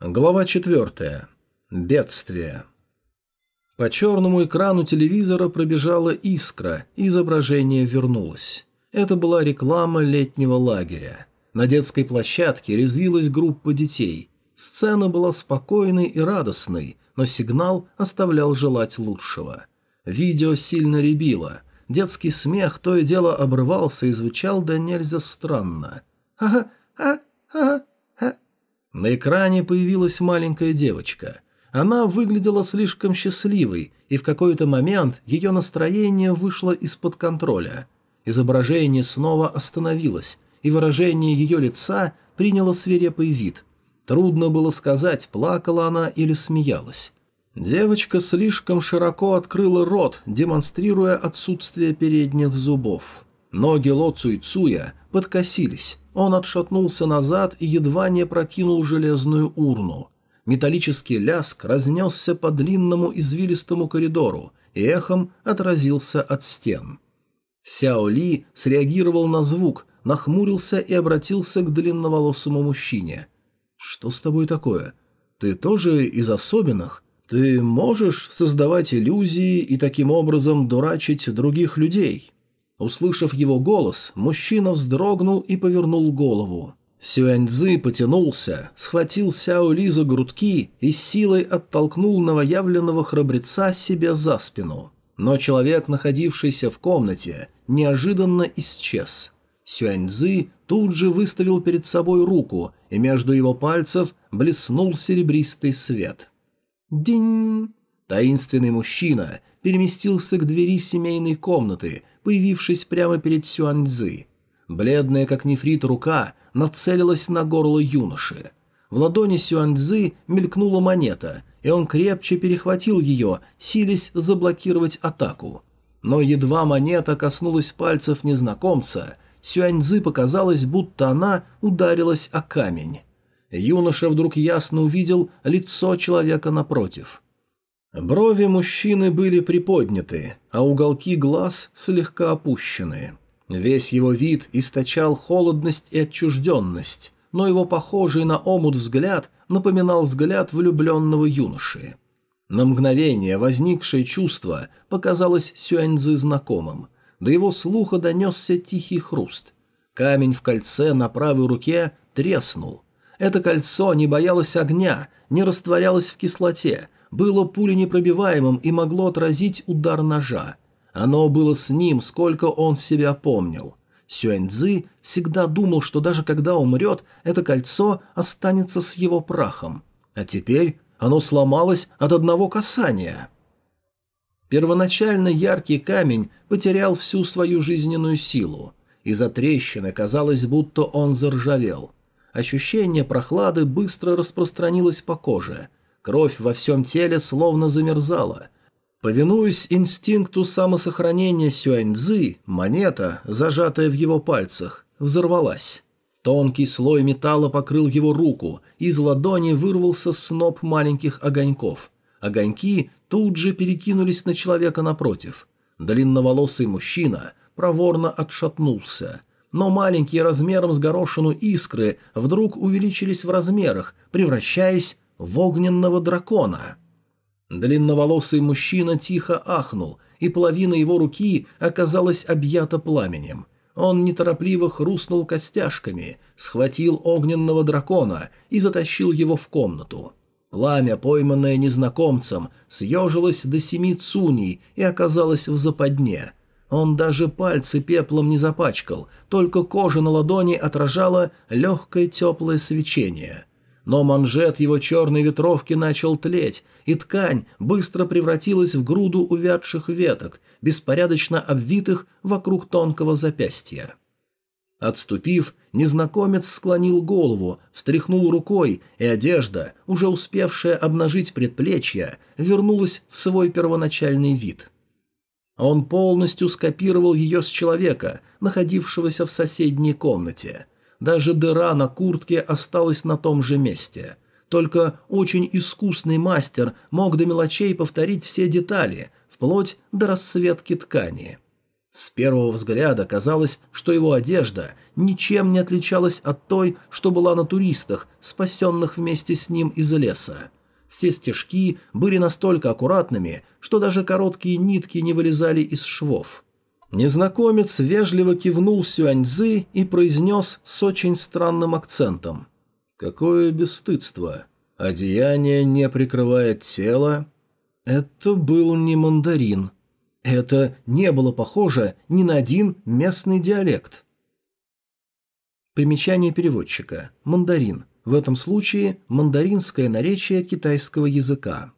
Глава 4. Бедствие. По черному экрану телевизора пробежала искра, и изображение вернулось. Это была реклама летнего лагеря. На детской площадке резвилась группа детей. Сцена была спокойной и радостной, но сигнал оставлял желать лучшего. Видео сильно ребило. Детский смех то и дело обрывался и звучал да нельзя странно. «Ха-ха-ха-ха!» На экране появилась маленькая девочка. Она выглядела слишком счастливой, и в какой-то момент ее настроение вышло из-под контроля. Изображение снова остановилось, и выражение ее лица приняло свирепый вид. Трудно было сказать, плакала она или смеялась. Девочка слишком широко открыла рот, демонстрируя отсутствие передних зубов. Ноги Ло Цуйцуя подкосились, он отшатнулся назад и едва не прокинул железную урну. Металлический ляск разнесся по длинному извилистому коридору и эхом отразился от стен. Сяо Ли среагировал на звук, нахмурился и обратился к длинноволосому мужчине. «Что с тобой такое? Ты тоже из особенных? Ты можешь создавать иллюзии и таким образом дурачить других людей?» Услышав его голос, мужчина вздрогнул и повернул голову. Сюэньцзы потянулся, схватил Сяо Ли за грудки и силой оттолкнул новоявленного храбреца себе за спину. Но человек, находившийся в комнате, неожиданно исчез. Сюэньцзы тут же выставил перед собой руку, и между его пальцев блеснул серебристый свет. «Динь!» Таинственный мужчина переместился к двери семейной комнаты, появившись прямо перед Сюаньзы. Бледная, как нефрит, рука нацелилась на горло юноши. В ладони Сюаньзы мелькнула монета, и он крепче перехватил ее, силясь заблокировать атаку. Но едва монета коснулась пальцев незнакомца, Сюаньзы показалось, будто она ударилась о камень. Юноша вдруг ясно увидел лицо человека напротив – Брови мужчины были приподняты, а уголки глаз слегка опущены. Весь его вид источал холодность и отчужденность, но его похожий на омут взгляд напоминал взгляд влюбленного юноши. На мгновение возникшее чувство показалось Сюаньзы знакомым. До его слуха донесся тихий хруст. Камень в кольце на правой руке треснул. Это кольцо не боялось огня, не растворялось в кислоте, было пуленепробиваемым и могло отразить удар ножа. Оно было с ним, сколько он себя помнил. Сюэньцзы всегда думал, что даже когда умрет, это кольцо останется с его прахом. А теперь оно сломалось от одного касания. Первоначально яркий камень потерял всю свою жизненную силу. Из-за трещины казалось, будто он заржавел. Ощущение прохлады быстро распространилось по коже – Кровь во всем теле словно замерзала. Повинуясь инстинкту самосохранения Сюаньцзы, монета, зажатая в его пальцах, взорвалась. Тонкий слой металла покрыл его руку, из ладони вырвался сноп маленьких огоньков. Огоньки тут же перекинулись на человека напротив. Длинноволосый мужчина проворно отшатнулся. Но маленькие размером с горошину искры вдруг увеличились в размерах, превращаясь в огненного дракона. Длинноволосый мужчина тихо ахнул, и половина его руки оказалась объята пламенем. Он неторопливо хрустнул костяшками, схватил огненного дракона и затащил его в комнату. Пламя, пойманное незнакомцем, съежилось до семи цуней и оказалось в западне. Он даже пальцы пеплом не запачкал, только кожа на ладони отражала легкое теплое свечение но манжет его черной ветровки начал тлеть, и ткань быстро превратилась в груду увядших веток, беспорядочно обвитых вокруг тонкого запястья. Отступив, незнакомец склонил голову, встряхнул рукой, и одежда, уже успевшая обнажить предплечья, вернулась в свой первоначальный вид. Он полностью скопировал ее с человека, находившегося в соседней комнате – даже дыра на куртке осталась на том же месте. Только очень искусный мастер мог до мелочей повторить все детали, вплоть до расцветки ткани. С первого взгляда казалось, что его одежда ничем не отличалась от той, что была на туристах, спасенных вместе с ним из леса. Все стежки были настолько аккуратными, что даже короткие нитки не вылезали из швов. Незнакомец вежливо кивнул Сюаньзы и произнес с очень странным акцентом. «Какое бесстыдство! Одеяние не прикрывает тело?» Это был не мандарин. Это не было похоже ни на один местный диалект. Примечание переводчика. Мандарин. В этом случае мандаринское наречие китайского языка.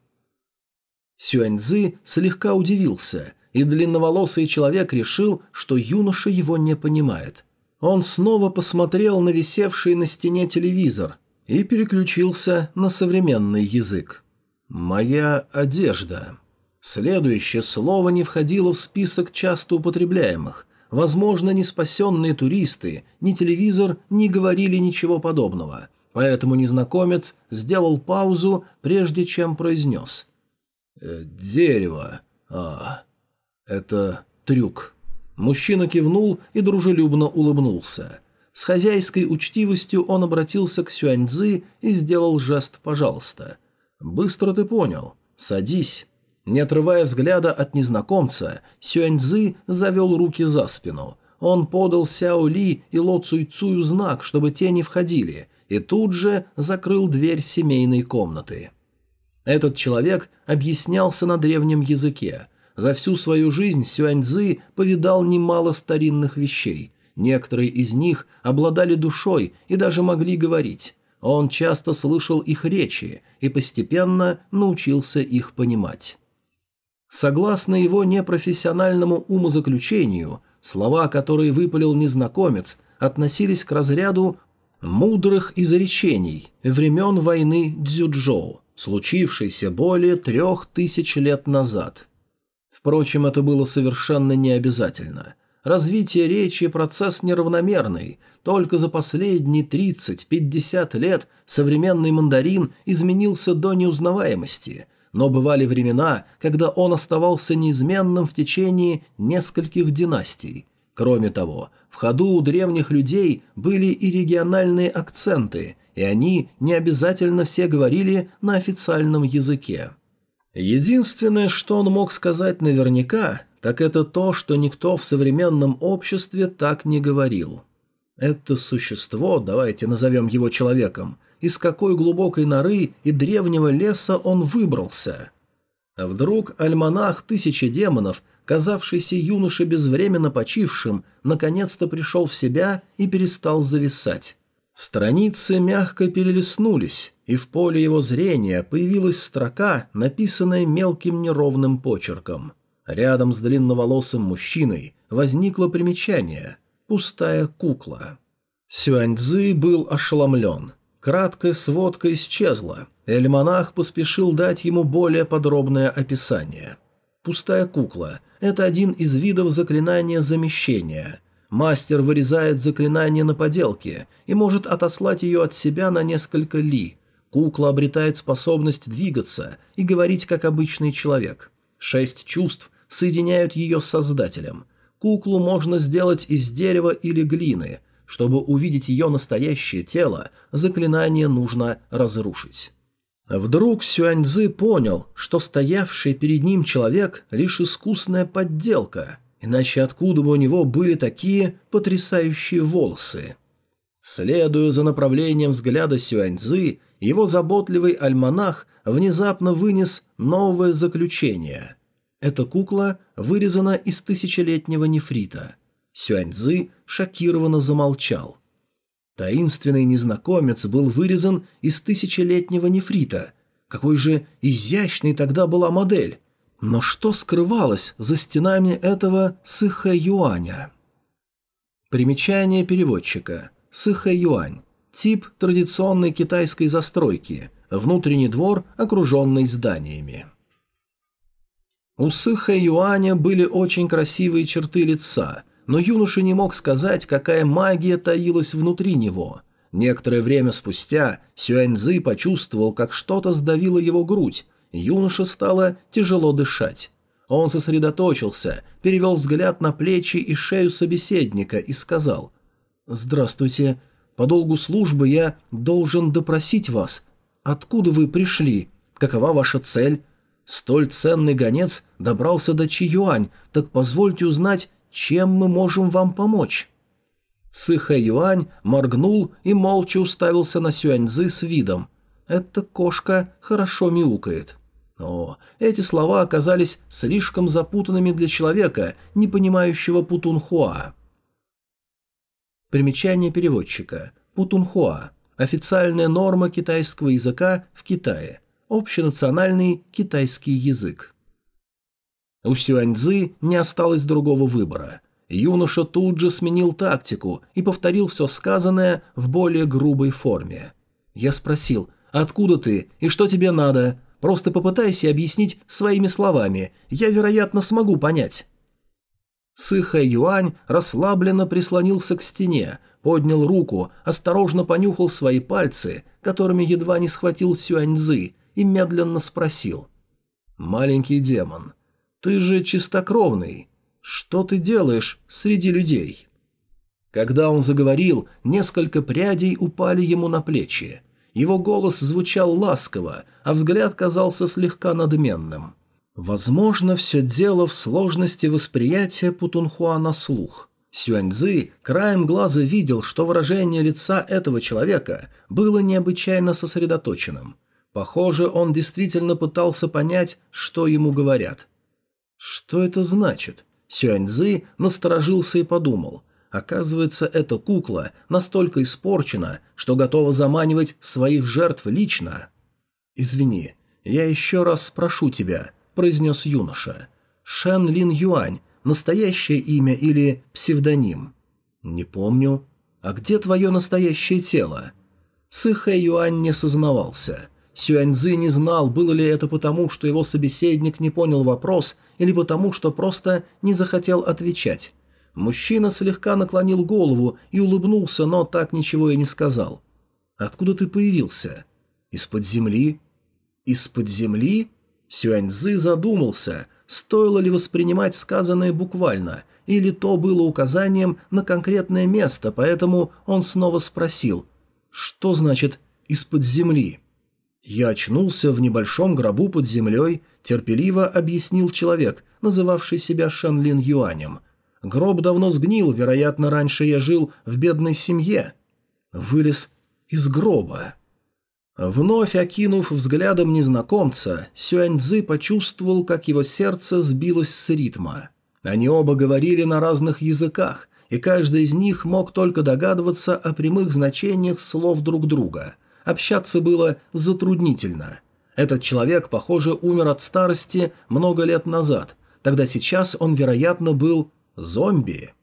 Сюаньзы слегка удивился, и длинноволосый человек решил, что юноша его не понимает. Он снова посмотрел на висевший на стене телевизор и переключился на современный язык. «Моя одежда». Следующее слово не входило в список часто употребляемых. Возможно, ни спасенные туристы, ни телевизор не говорили ничего подобного. Поэтому незнакомец сделал паузу, прежде чем произнес. «Э, «Дерево. А, это трюк». Мужчина кивнул и дружелюбно улыбнулся. С хозяйской учтивостью он обратился к Сюаньцзы и сделал жест «пожалуйста». «Быстро ты понял. Садись». Не отрывая взгляда от незнакомца, Сюаньцзы завел руки за спину. Он подал Сяо Ли и Ло Цуй Цую знак, чтобы те не входили, и тут же закрыл дверь семейной комнаты. Этот человек объяснялся на древнем языке. За всю свою жизнь Сюаньцзы повидал немало старинных вещей. Некоторые из них обладали душой и даже могли говорить. Он часто слышал их речи и постепенно научился их понимать. Согласно его непрофессиональному умозаключению, слова, которые выпалил незнакомец, относились к разряду мудрых изречений времен войны Дзюджоу, случившейся более трех тысяч лет назад. Впрочем, это было совершенно необязательно. Развитие речи – процесс неравномерный. Только за последние 30-50 лет современный мандарин изменился до неузнаваемости – но бывали времена, когда он оставался неизменным в течение нескольких династий. Кроме того, в ходу у древних людей были и региональные акценты, и они не обязательно все говорили на официальном языке. Единственное, что он мог сказать наверняка, так это то, что никто в современном обществе так не говорил. Это существо, давайте назовем его человеком – из какой глубокой норы и древнего леса он выбрался. А вдруг альманах «Тысячи демонов», казавшийся юноше безвременно почившим, наконец-то пришел в себя и перестал зависать. Страницы мягко перелистнулись, и в поле его зрения появилась строка, написанная мелким неровным почерком. Рядом с длинноволосым мужчиной возникло примечание «Пустая кукла». Сюаньцзы был ошеломлен. Краткая сводка исчезла, и альманах поспешил дать ему более подробное описание. Пустая кукла – это один из видов заклинания замещения. Мастер вырезает заклинание на поделке и может отослать ее от себя на несколько ли. Кукла обретает способность двигаться и говорить как обычный человек. Шесть чувств соединяют ее с создателем. Куклу можно сделать из дерева или глины – чтобы увидеть ее настоящее тело, заклинание нужно разрушить. Вдруг Сюаньзы понял, что стоявший перед ним человек – лишь искусная подделка, иначе откуда бы у него были такие потрясающие волосы? Следуя за направлением взгляда Сюаньзы, его заботливый альманах внезапно вынес новое заключение. Эта кукла вырезана из тысячелетнего нефрита – Сюаньзы шокированно замолчал. Таинственный незнакомец был вырезан из тысячелетнего нефрита. Какой же изящной тогда была модель! Но что скрывалось за стенами этого Сыха-Юаня? Примечание переводчика. Сыха-Юань. Тип традиционной китайской застройки. Внутренний двор, окруженный зданиями. У Сыха-Юаня были очень красивые черты лица – но юноша не мог сказать, какая магия таилась внутри него. Некоторое время спустя Сюаньзы почувствовал, как что-то сдавило его грудь, юноша стало тяжело дышать. Он сосредоточился, перевел взгляд на плечи и шею собеседника и сказал «Здравствуйте. По долгу службы я должен допросить вас. Откуда вы пришли? Какова ваша цель? Столь ценный гонец добрался до Чи-Юань, так позвольте узнать, чем мы можем вам помочь?» Сыха Юань моргнул и молча уставился на Сюаньзы с видом. «Эта кошка хорошо мяукает». О, эти слова оказались слишком запутанными для человека, не понимающего путунхуа. Примечание переводчика. Путунхуа. Официальная норма китайского языка в Китае. Общенациональный китайский язык. У Сюаньзы не осталось другого выбора. Юноша тут же сменил тактику и повторил все сказанное в более грубой форме. Я спросил, откуда ты и что тебе надо? Просто попытайся объяснить своими словами, я, вероятно, смогу понять». Сыха Юань расслабленно прислонился к стене, поднял руку, осторожно понюхал свои пальцы, которыми едва не схватил Сюаньзы, и медленно спросил. «Маленький демон, ты же чистокровный. Что ты делаешь среди людей?» Когда он заговорил, несколько прядей упали ему на плечи. Его голос звучал ласково, а взгляд казался слегка надменным. Возможно, все дело в сложности восприятия Путунхуа на слух. Сюаньзы краем глаза видел, что выражение лица этого человека было необычайно сосредоточенным. Похоже, он действительно пытался понять, что ему говорят. Что это значит? Сюаньзы насторожился и подумал – Оказывается, эта кукла настолько испорчена, что готова заманивать своих жертв лично. «Извини, я еще раз спрошу тебя», – произнес юноша. «Шэн Лин Юань – настоящее имя или псевдоним?» «Не помню. А где твое настоящее тело?» Сыхэ Юань не сознавался. Сюаньзы не знал, было ли это потому, что его собеседник не понял вопрос, или потому, что просто не захотел отвечать. Мужчина слегка наклонил голову и улыбнулся, но так ничего и не сказал. «Откуда ты появился?» «Из-под земли?» «Из-под земли?» Сюаньзы задумался, стоило ли воспринимать сказанное буквально, или то было указанием на конкретное место, поэтому он снова спросил, «Что значит «из-под земли»?» «Я очнулся в небольшом гробу под землей», терпеливо объяснил человек, называвший себя Шанлин Юанем – Гроб давно сгнил, вероятно, раньше я жил в бедной семье. Вылез из гроба. Вновь окинув взглядом незнакомца, Сюаньцзы почувствовал, как его сердце сбилось с ритма. Они оба говорили на разных языках, и каждый из них мог только догадываться о прямых значениях слов друг друга. Общаться было затруднительно. Этот человек, похоже, умер от старости много лет назад, тогда сейчас он, вероятно, был Зомби.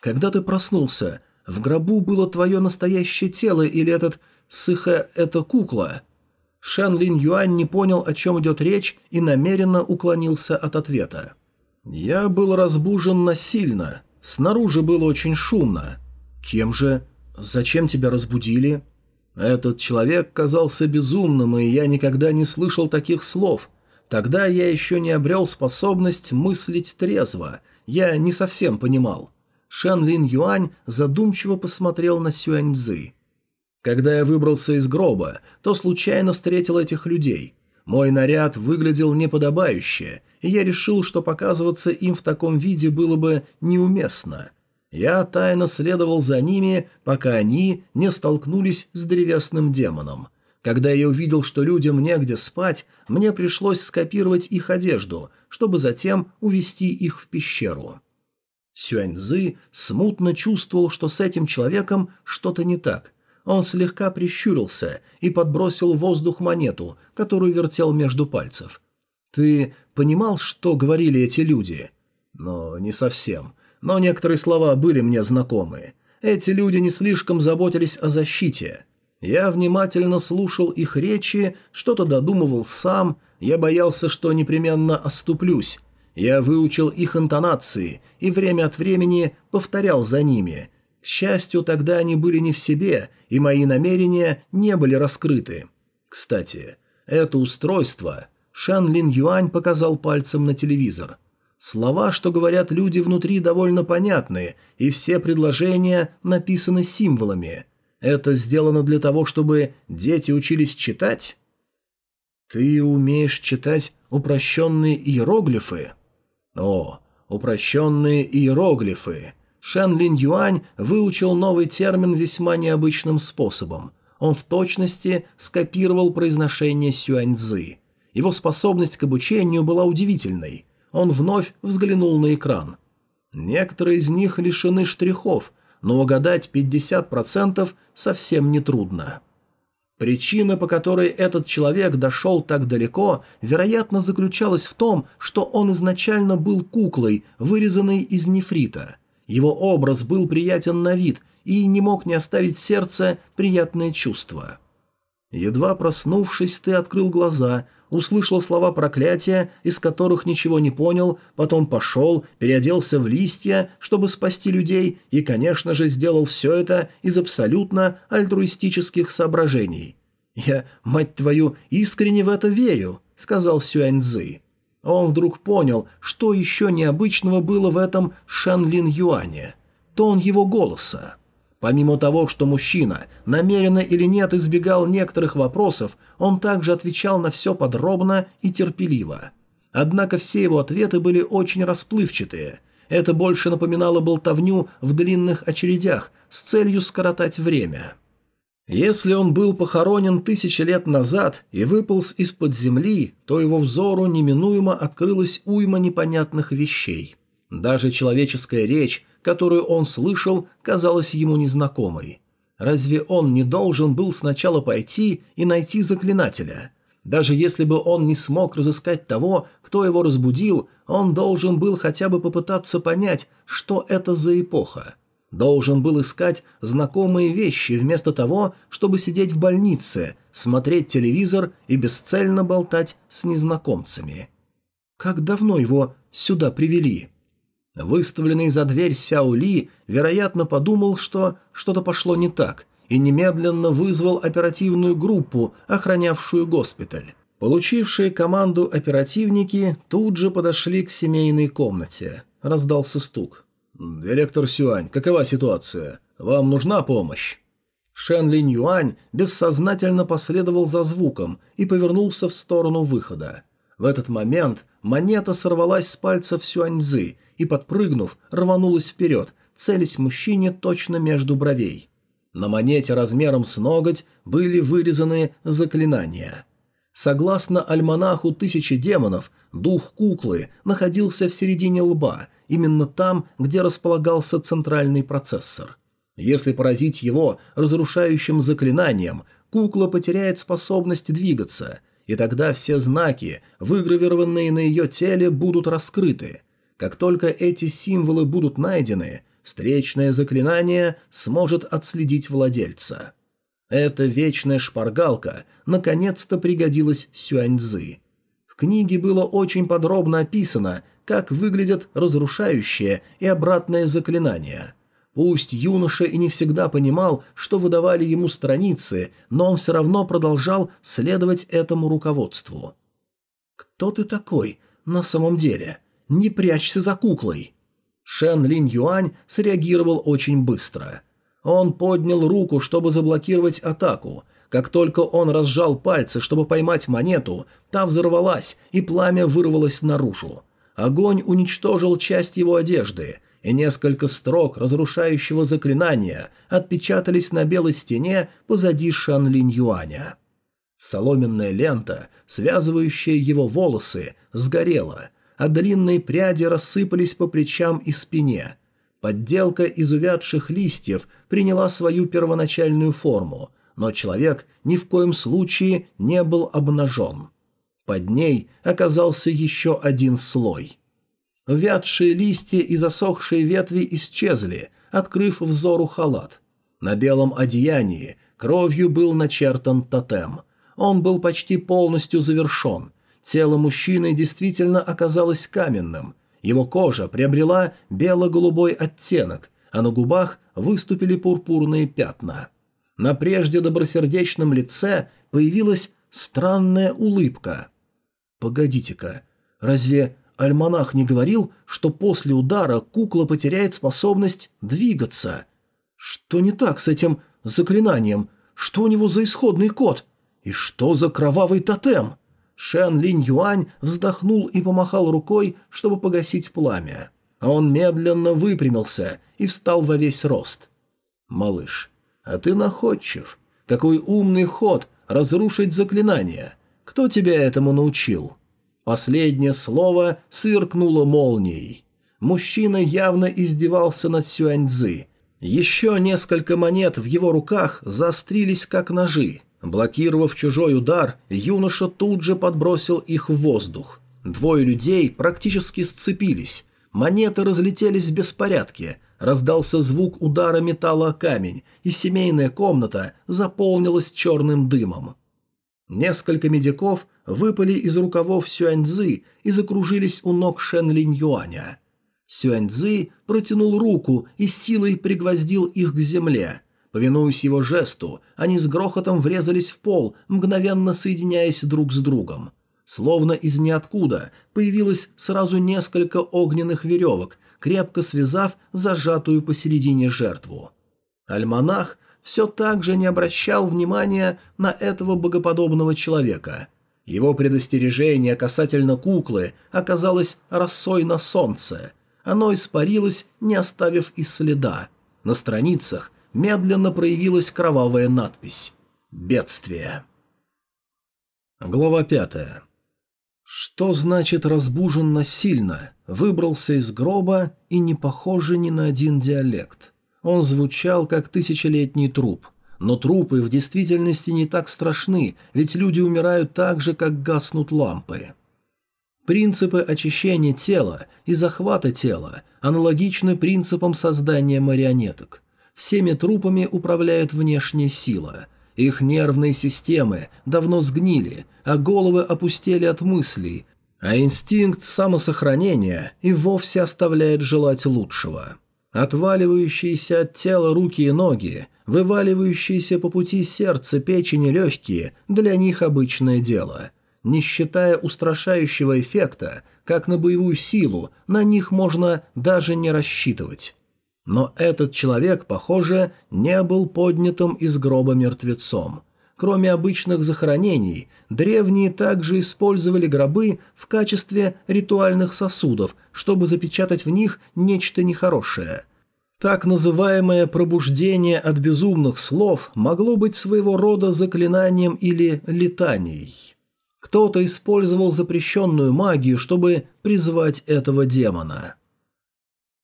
Когда ты проснулся, в гробу было твое настоящее тело или этот сыха это кукла? Шан Лин Юань не понял, о чем идет речь, и намеренно уклонился от ответа. «Я был разбужен насильно. Снаружи было очень шумно. Кем же? Зачем тебя разбудили?» Этот человек казался безумным, и я никогда не слышал таких слов. Тогда я еще не обрел способность мыслить трезво – я не совсем понимал. Шан Лин Юань задумчиво посмотрел на Сюань Цзы. Когда я выбрался из гроба, то случайно встретил этих людей. Мой наряд выглядел неподобающе, и я решил, что показываться им в таком виде было бы неуместно. Я тайно следовал за ними, пока они не столкнулись с древесным демоном. Когда я увидел, что людям негде спать, мне пришлось скопировать их одежду, чтобы затем увести их в пещеру. Сюаньзы смутно чувствовал, что с этим человеком что-то не так. Он слегка прищурился и подбросил в воздух монету, которую вертел между пальцев. «Ты понимал, что говорили эти люди?» «Но не совсем. Но некоторые слова были мне знакомы. Эти люди не слишком заботились о защите. Я внимательно слушал их речи, что-то додумывал сам, я боялся, что непременно оступлюсь. Я выучил их интонации и время от времени повторял за ними. К счастью, тогда они были не в себе, и мои намерения не были раскрыты. Кстати, это устройство... Шан Лин Юань показал пальцем на телевизор. Слова, что говорят люди внутри, довольно понятны, и все предложения написаны символами. Это сделано для того, чтобы дети учились читать? Ты умеешь читать упрощенные иероглифы? О, упрощенные иероглифы. Шэн Лин Юань выучил новый термин весьма необычным способом. Он в точности скопировал произношение Сюаньцзы. Его способность к обучению была удивительной. Он вновь взглянул на экран. Некоторые из них лишены штрихов, но угадать 50% совсем нетрудно. Причина, по которой этот человек дошел так далеко, вероятно, заключалась в том, что он изначально был куклой, вырезанной из нефрита. Его образ был приятен на вид и не мог не оставить сердце приятное чувство. Едва проснувшись, ты открыл глаза, услышал слова проклятия, из которых ничего не понял, потом пошел, переоделся в листья, чтобы спасти людей, и, конечно же, сделал все это из абсолютно альтруистических соображений. «Я, мать твою, искренне в это верю», — сказал Сюаньцзы. Он вдруг понял, что еще необычного было в этом Шанлин Юане. Тон его голоса. Помимо того, что мужчина, намеренно или нет, избегал некоторых вопросов, он также отвечал на все подробно и терпеливо. Однако все его ответы были очень расплывчатые. Это больше напоминало болтовню в длинных очередях с целью скоротать время. Если он был похоронен тысячи лет назад и выполз из-под земли, то его взору неминуемо открылась уйма непонятных вещей. Даже человеческая речь которую он слышал, казалась ему незнакомой. Разве он не должен был сначала пойти и найти заклинателя? Даже если бы он не смог разыскать того, кто его разбудил, он должен был хотя бы попытаться понять, что это за эпоха. Должен был искать знакомые вещи вместо того, чтобы сидеть в больнице, смотреть телевизор и бесцельно болтать с незнакомцами. Как давно его сюда привели? Выставленный за дверь Сяо Ли, вероятно, подумал, что что-то пошло не так, и немедленно вызвал оперативную группу, охранявшую госпиталь. Получившие команду оперативники тут же подошли к семейной комнате. Раздался стук. «Директор Сюань, какова ситуация? Вам нужна помощь?» Шен Линь Юань бессознательно последовал за звуком и повернулся в сторону выхода. В этот момент монета сорвалась с пальцев Сюаньзы и, подпрыгнув, рванулась вперед, целясь мужчине точно между бровей. На монете размером с ноготь были вырезаны заклинания. Согласно альманаху «Тысячи демонов», дух куклы находился в середине лба, именно там, где располагался центральный процессор. Если поразить его разрушающим заклинанием, кукла потеряет способность двигаться, и тогда все знаки, выгравированные на ее теле, будут раскрыты – как только эти символы будут найдены, встречное заклинание сможет отследить владельца. Эта вечная шпаргалка наконец-то пригодилась Сюаньцзы. В книге было очень подробно описано, как выглядят разрушающие и обратные заклинания. Пусть юноша и не всегда понимал, что выдавали ему страницы, но он все равно продолжал следовать этому руководству. «Кто ты такой на самом деле?» Не прячься за куклой!» Шен Линь Юань среагировал очень быстро. Он поднял руку, чтобы заблокировать атаку. Как только он разжал пальцы, чтобы поймать монету, та взорвалась, и пламя вырвалось наружу. Огонь уничтожил часть его одежды, и несколько строк разрушающего заклинания отпечатались на белой стене позади Шан Линь Юаня. Соломенная лента, связывающая его волосы, сгорела – а длинные пряди рассыпались по плечам и спине. Подделка из увядших листьев приняла свою первоначальную форму, но человек ни в коем случае не был обнажен. Под ней оказался еще один слой. Вядшие листья и засохшие ветви исчезли, открыв взору халат. На белом одеянии кровью был начертан тотем. Он был почти полностью завершен, Тело мужчины действительно оказалось каменным. Его кожа приобрела бело-голубой оттенок, а на губах выступили пурпурные пятна. На прежде добросердечном лице появилась странная улыбка. Погодите-ка, разве альманах не говорил, что после удара кукла потеряет способность двигаться? Что не так с этим заклинанием? Что у него за исходный код? И что за кровавый тотем? Шэн Линь Юань вздохнул и помахал рукой, чтобы погасить пламя. А он медленно выпрямился и встал во весь рост. «Малыш, а ты находчив. Какой умный ход разрушить заклинание. Кто тебя этому научил?» Последнее слово сверкнуло молнией. Мужчина явно издевался над Сюаньцзы. Еще несколько монет в его руках заострились как ножи. Блокировав чужой удар, юноша тут же подбросил их в воздух. Двое людей практически сцепились. Монеты разлетелись в беспорядке. Раздался звук удара металла о камень, и семейная комната заполнилась черным дымом. Несколько медиков выпали из рукавов Сюаньзы и закружились у ног Шен Линь Юаня. Сюаньзы протянул руку и силой пригвоздил их к земле – Повинуясь его жесту, они с грохотом врезались в пол, мгновенно соединяясь друг с другом. Словно из ниоткуда появилось сразу несколько огненных веревок, крепко связав зажатую посередине жертву. Альманах все так же не обращал внимания на этого богоподобного человека. Его предостережение касательно куклы оказалось росой на солнце. Оно испарилось, не оставив и следа. На страницах медленно проявилась кровавая надпись «Бедствие». Глава пятая. Что значит разбужен насильно, выбрался из гроба и не похоже ни на один диалект. Он звучал как тысячелетний труп, но трупы в действительности не так страшны, ведь люди умирают так же, как гаснут лампы. Принципы очищения тела и захвата тела аналогичны принципам создания марионеток. Всеми трупами управляет внешняя сила. Их нервные системы давно сгнили, а головы опустели от мыслей, а инстинкт самосохранения и вовсе оставляет желать лучшего. Отваливающиеся от тела руки и ноги, вываливающиеся по пути сердце, печень и легкие – для них обычное дело. Не считая устрашающего эффекта, как на боевую силу, на них можно даже не рассчитывать. Но этот человек, похоже, не был поднятым из гроба мертвецом. Кроме обычных захоронений, древние также использовали гробы в качестве ритуальных сосудов, чтобы запечатать в них нечто нехорошее. Так называемое пробуждение от безумных слов могло быть своего рода заклинанием или летанией. Кто-то использовал запрещенную магию, чтобы призвать этого демона.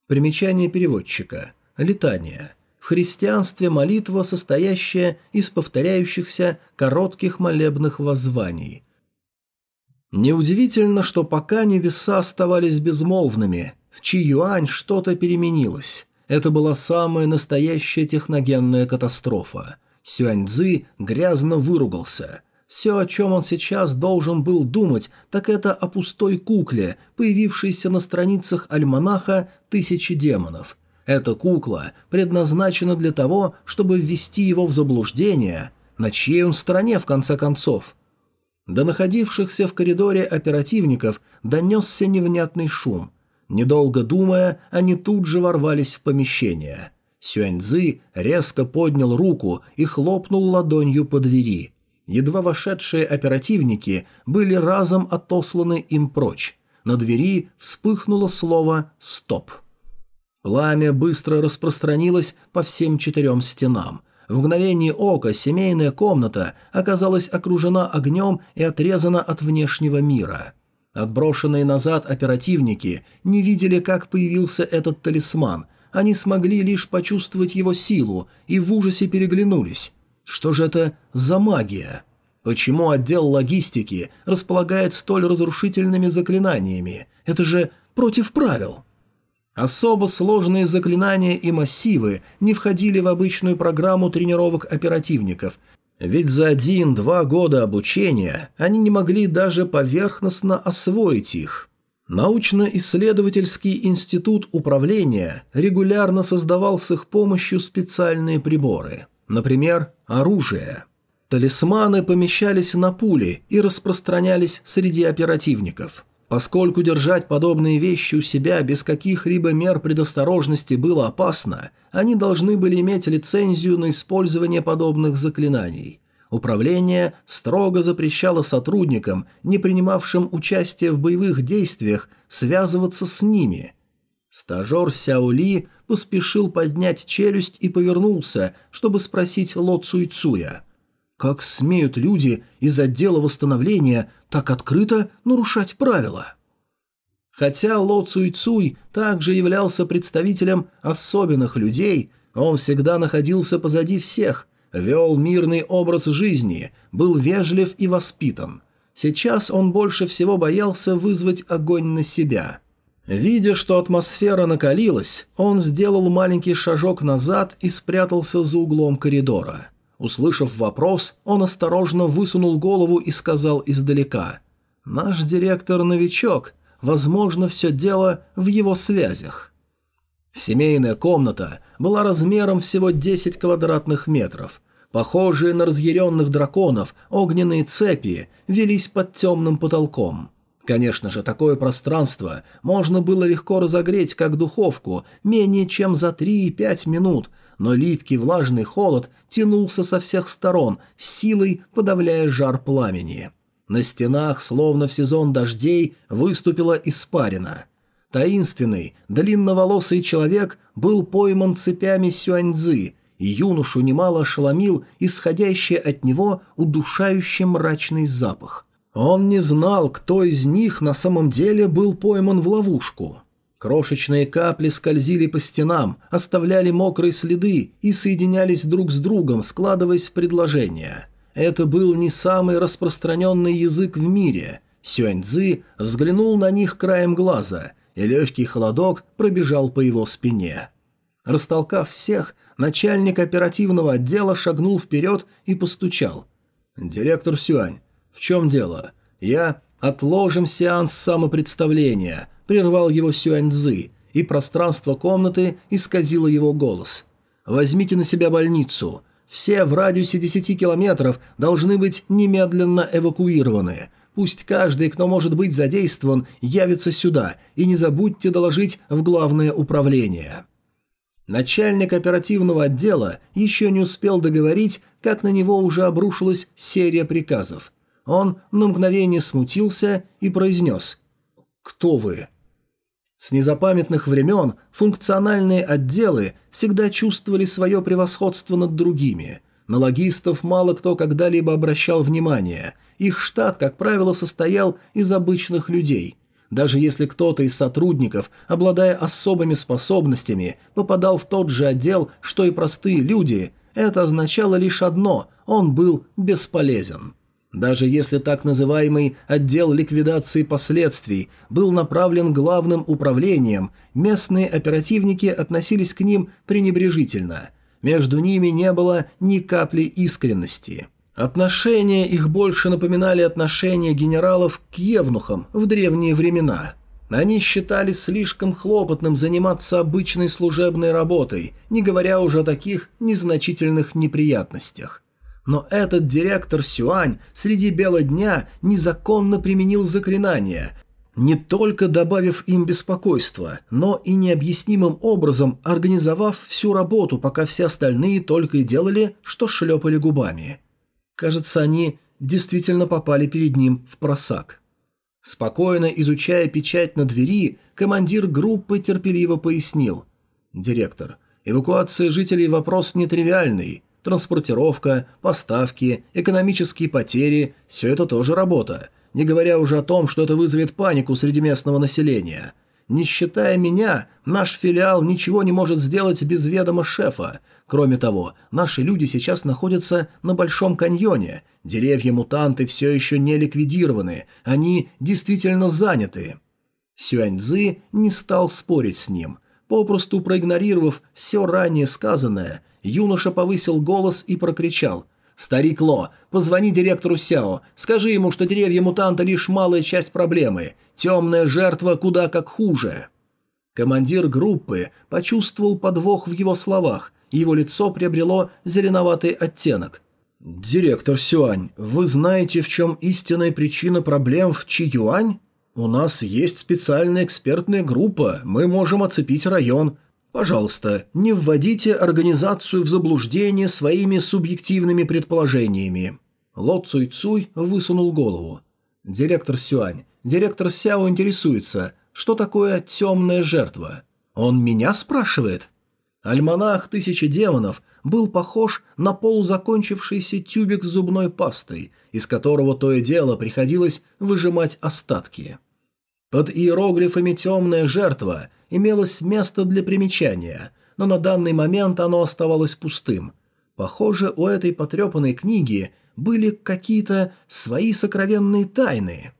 Примечание переводчика. Летание. Христианстве молитва, состоящая из повторяющихся коротких молебных воззваний. Неудивительно, что пока небеса оставались безмолвными, в Чи-Юань что-то переменилось. Это была самая настоящая техногенная катастрофа. Сюаньцзы грязно выругался – все, о чем он сейчас должен был думать, так это о пустой кукле, появившейся на страницах альманаха «Тысячи демонов». Эта кукла предназначена для того, чтобы ввести его в заблуждение. На чьей он стороне, в конце концов? До находившихся в коридоре оперативников донесся невнятный шум. Недолго думая, они тут же ворвались в помещение. Сюаньзы резко поднял руку и хлопнул ладонью по двери – Едва вошедшие оперативники были разом отосланы им прочь. На двери вспыхнуло слово «Стоп». Пламя быстро распространилось по всем четырем стенам. В мгновение ока семейная комната оказалась окружена огнем и отрезана от внешнего мира. Отброшенные назад оперативники не видели, как появился этот талисман. Они смогли лишь почувствовать его силу и в ужасе переглянулись. Что же это за магия? Почему отдел логистики располагает столь разрушительными заклинаниями? Это же против правил. Особо сложные заклинания и массивы не входили в обычную программу тренировок оперативников, ведь за один-два года обучения они не могли даже поверхностно освоить их. Научно-исследовательский институт управления регулярно создавал с их помощью специальные приборы – Например, оружие. Талисманы помещались на пули и распространялись среди оперативников. Поскольку держать подобные вещи у себя без каких-либо мер предосторожности было опасно, они должны были иметь лицензию на использование подобных заклинаний. Управление строго запрещало сотрудникам, не принимавшим участие в боевых действиях, связываться с ними. Стажер Сяоли поспешил поднять челюсть и повернулся, чтобы спросить Ло Цуйцуя. «Как смеют люди из отдела восстановления так открыто нарушать правила?» Хотя Ло Цуйцуй также являлся представителем особенных людей, он всегда находился позади всех, вел мирный образ жизни, был вежлив и воспитан. Сейчас он больше всего боялся вызвать огонь на себя – Видя, что атмосфера накалилась, он сделал маленький шажок назад и спрятался за углом коридора. Услышав вопрос, он осторожно высунул голову и сказал издалека. «Наш директор новичок. Возможно, все дело в его связях». Семейная комната была размером всего 10 квадратных метров. Похожие на разъяренных драконов, огненные цепи велись под темным потолком. Конечно же, такое пространство можно было легко разогреть, как духовку, менее чем за 3-5 минут, но липкий влажный холод тянулся со всех сторон, силой подавляя жар пламени. На стенах, словно в сезон дождей, выступила испарина. Таинственный, длинноволосый человек был пойман цепями сюаньцзы, и юношу немало ошеломил исходящий от него удушающий мрачный запах. Он не знал, кто из них на самом деле был пойман в ловушку. Крошечные капли скользили по стенам, оставляли мокрые следы и соединялись друг с другом, складываясь в предложения. Это был не самый распространенный язык в мире. Сюаньцзы взглянул на них краем глаза, и легкий холодок пробежал по его спине. Растолкав всех, начальник оперативного отдела шагнул вперед и постучал. «Директор Сюань, «В чем дело? Я... Отложим сеанс самопредставления», – прервал его Сюаньцзы, и пространство комнаты исказило его голос. «Возьмите на себя больницу. Все в радиусе 10 километров должны быть немедленно эвакуированы. Пусть каждый, кто может быть задействован, явится сюда, и не забудьте доложить в главное управление». Начальник оперативного отдела еще не успел договорить, как на него уже обрушилась серия приказов – он на мгновение смутился и произнес «Кто вы?». С незапамятных времен функциональные отделы всегда чувствовали свое превосходство над другими. На логистов мало кто когда-либо обращал внимание. Их штат, как правило, состоял из обычных людей. Даже если кто-то из сотрудников, обладая особыми способностями, попадал в тот же отдел, что и простые люди, это означало лишь одно – он был бесполезен. Даже если так называемый отдел ликвидации последствий был направлен главным управлением, местные оперативники относились к ним пренебрежительно. Между ними не было ни капли искренности. Отношения их больше напоминали отношения генералов к евнухам в древние времена. Они считали слишком хлопотным заниматься обычной служебной работой, не говоря уже о таких незначительных неприятностях. Но этот директор Сюань среди бела дня незаконно применил заклинания, не только добавив им беспокойство, но и необъяснимым образом организовав всю работу, пока все остальные только и делали, что шлепали губами. Кажется, они действительно попали перед ним в просак. Спокойно изучая печать на двери, командир группы терпеливо пояснил. «Директор, эвакуация жителей вопрос нетривиальный. Транспортировка, поставки, экономические потери – все это тоже работа, не говоря уже о том, что это вызовет панику среди местного населения. Не считая меня, наш филиал ничего не может сделать без ведома шефа. Кроме того, наши люди сейчас находятся на Большом каньоне, деревья-мутанты все еще не ликвидированы, они действительно заняты. Сюаньцзы не стал спорить с ним – Попросту проигнорировав все ранее сказанное, юноша повысил голос и прокричал «Старик Ло, позвони директору Сяо, скажи ему, что деревья мутанта лишь малая часть проблемы, темная жертва куда как хуже». Командир группы почувствовал подвох в его словах, его лицо приобрело зеленоватый оттенок. «Директор Сюань, вы знаете, в чем истинная причина проблем в Чи-Юань? У нас есть специальная экспертная группа, мы можем оцепить район. Пожалуйста, не вводите организацию в заблуждение своими субъективными предположениями». Ло Цуй Цуй высунул голову. «Директор Сюань, директор Сяо интересуется, что такое темная жертва? Он меня спрашивает?» Альманах «Тысячи демонов» был похож на полузакончившийся тюбик с зубной пастой, из которого то и дело приходилось выжимать остатки. Под иероглифами «темная жертва» имелось место для примечания, но на данный момент оно оставалось пустым. Похоже, у этой потрепанной книги были какие-то свои сокровенные тайны.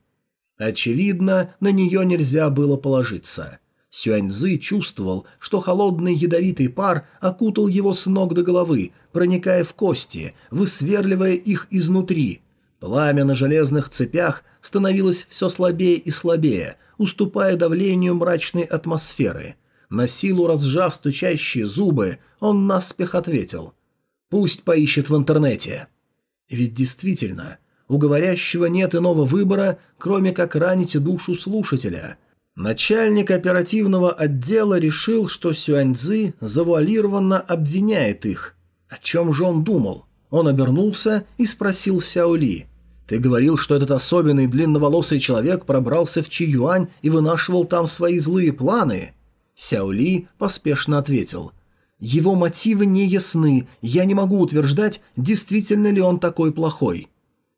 Очевидно, на нее нельзя было положиться – Сюаньзы чувствовал, что холодный ядовитый пар окутал его с ног до головы, проникая в кости, высверливая их изнутри. Пламя на железных цепях становилось все слабее и слабее, уступая давлению мрачной атмосферы. На силу разжав стучащие зубы, он наспех ответил. «Пусть поищет в интернете». Ведь действительно, у говорящего нет иного выбора, кроме как ранить душу слушателя – Начальник оперативного отдела решил, что Сюаньцзы завуалированно обвиняет их. О чем же он думал? Он обернулся и спросил Сяо Ли. «Ты говорил, что этот особенный длинноволосый человек пробрался в Чиюань и вынашивал там свои злые планы?» Сяо Ли поспешно ответил. «Его мотивы не ясны, я не могу утверждать, действительно ли он такой плохой».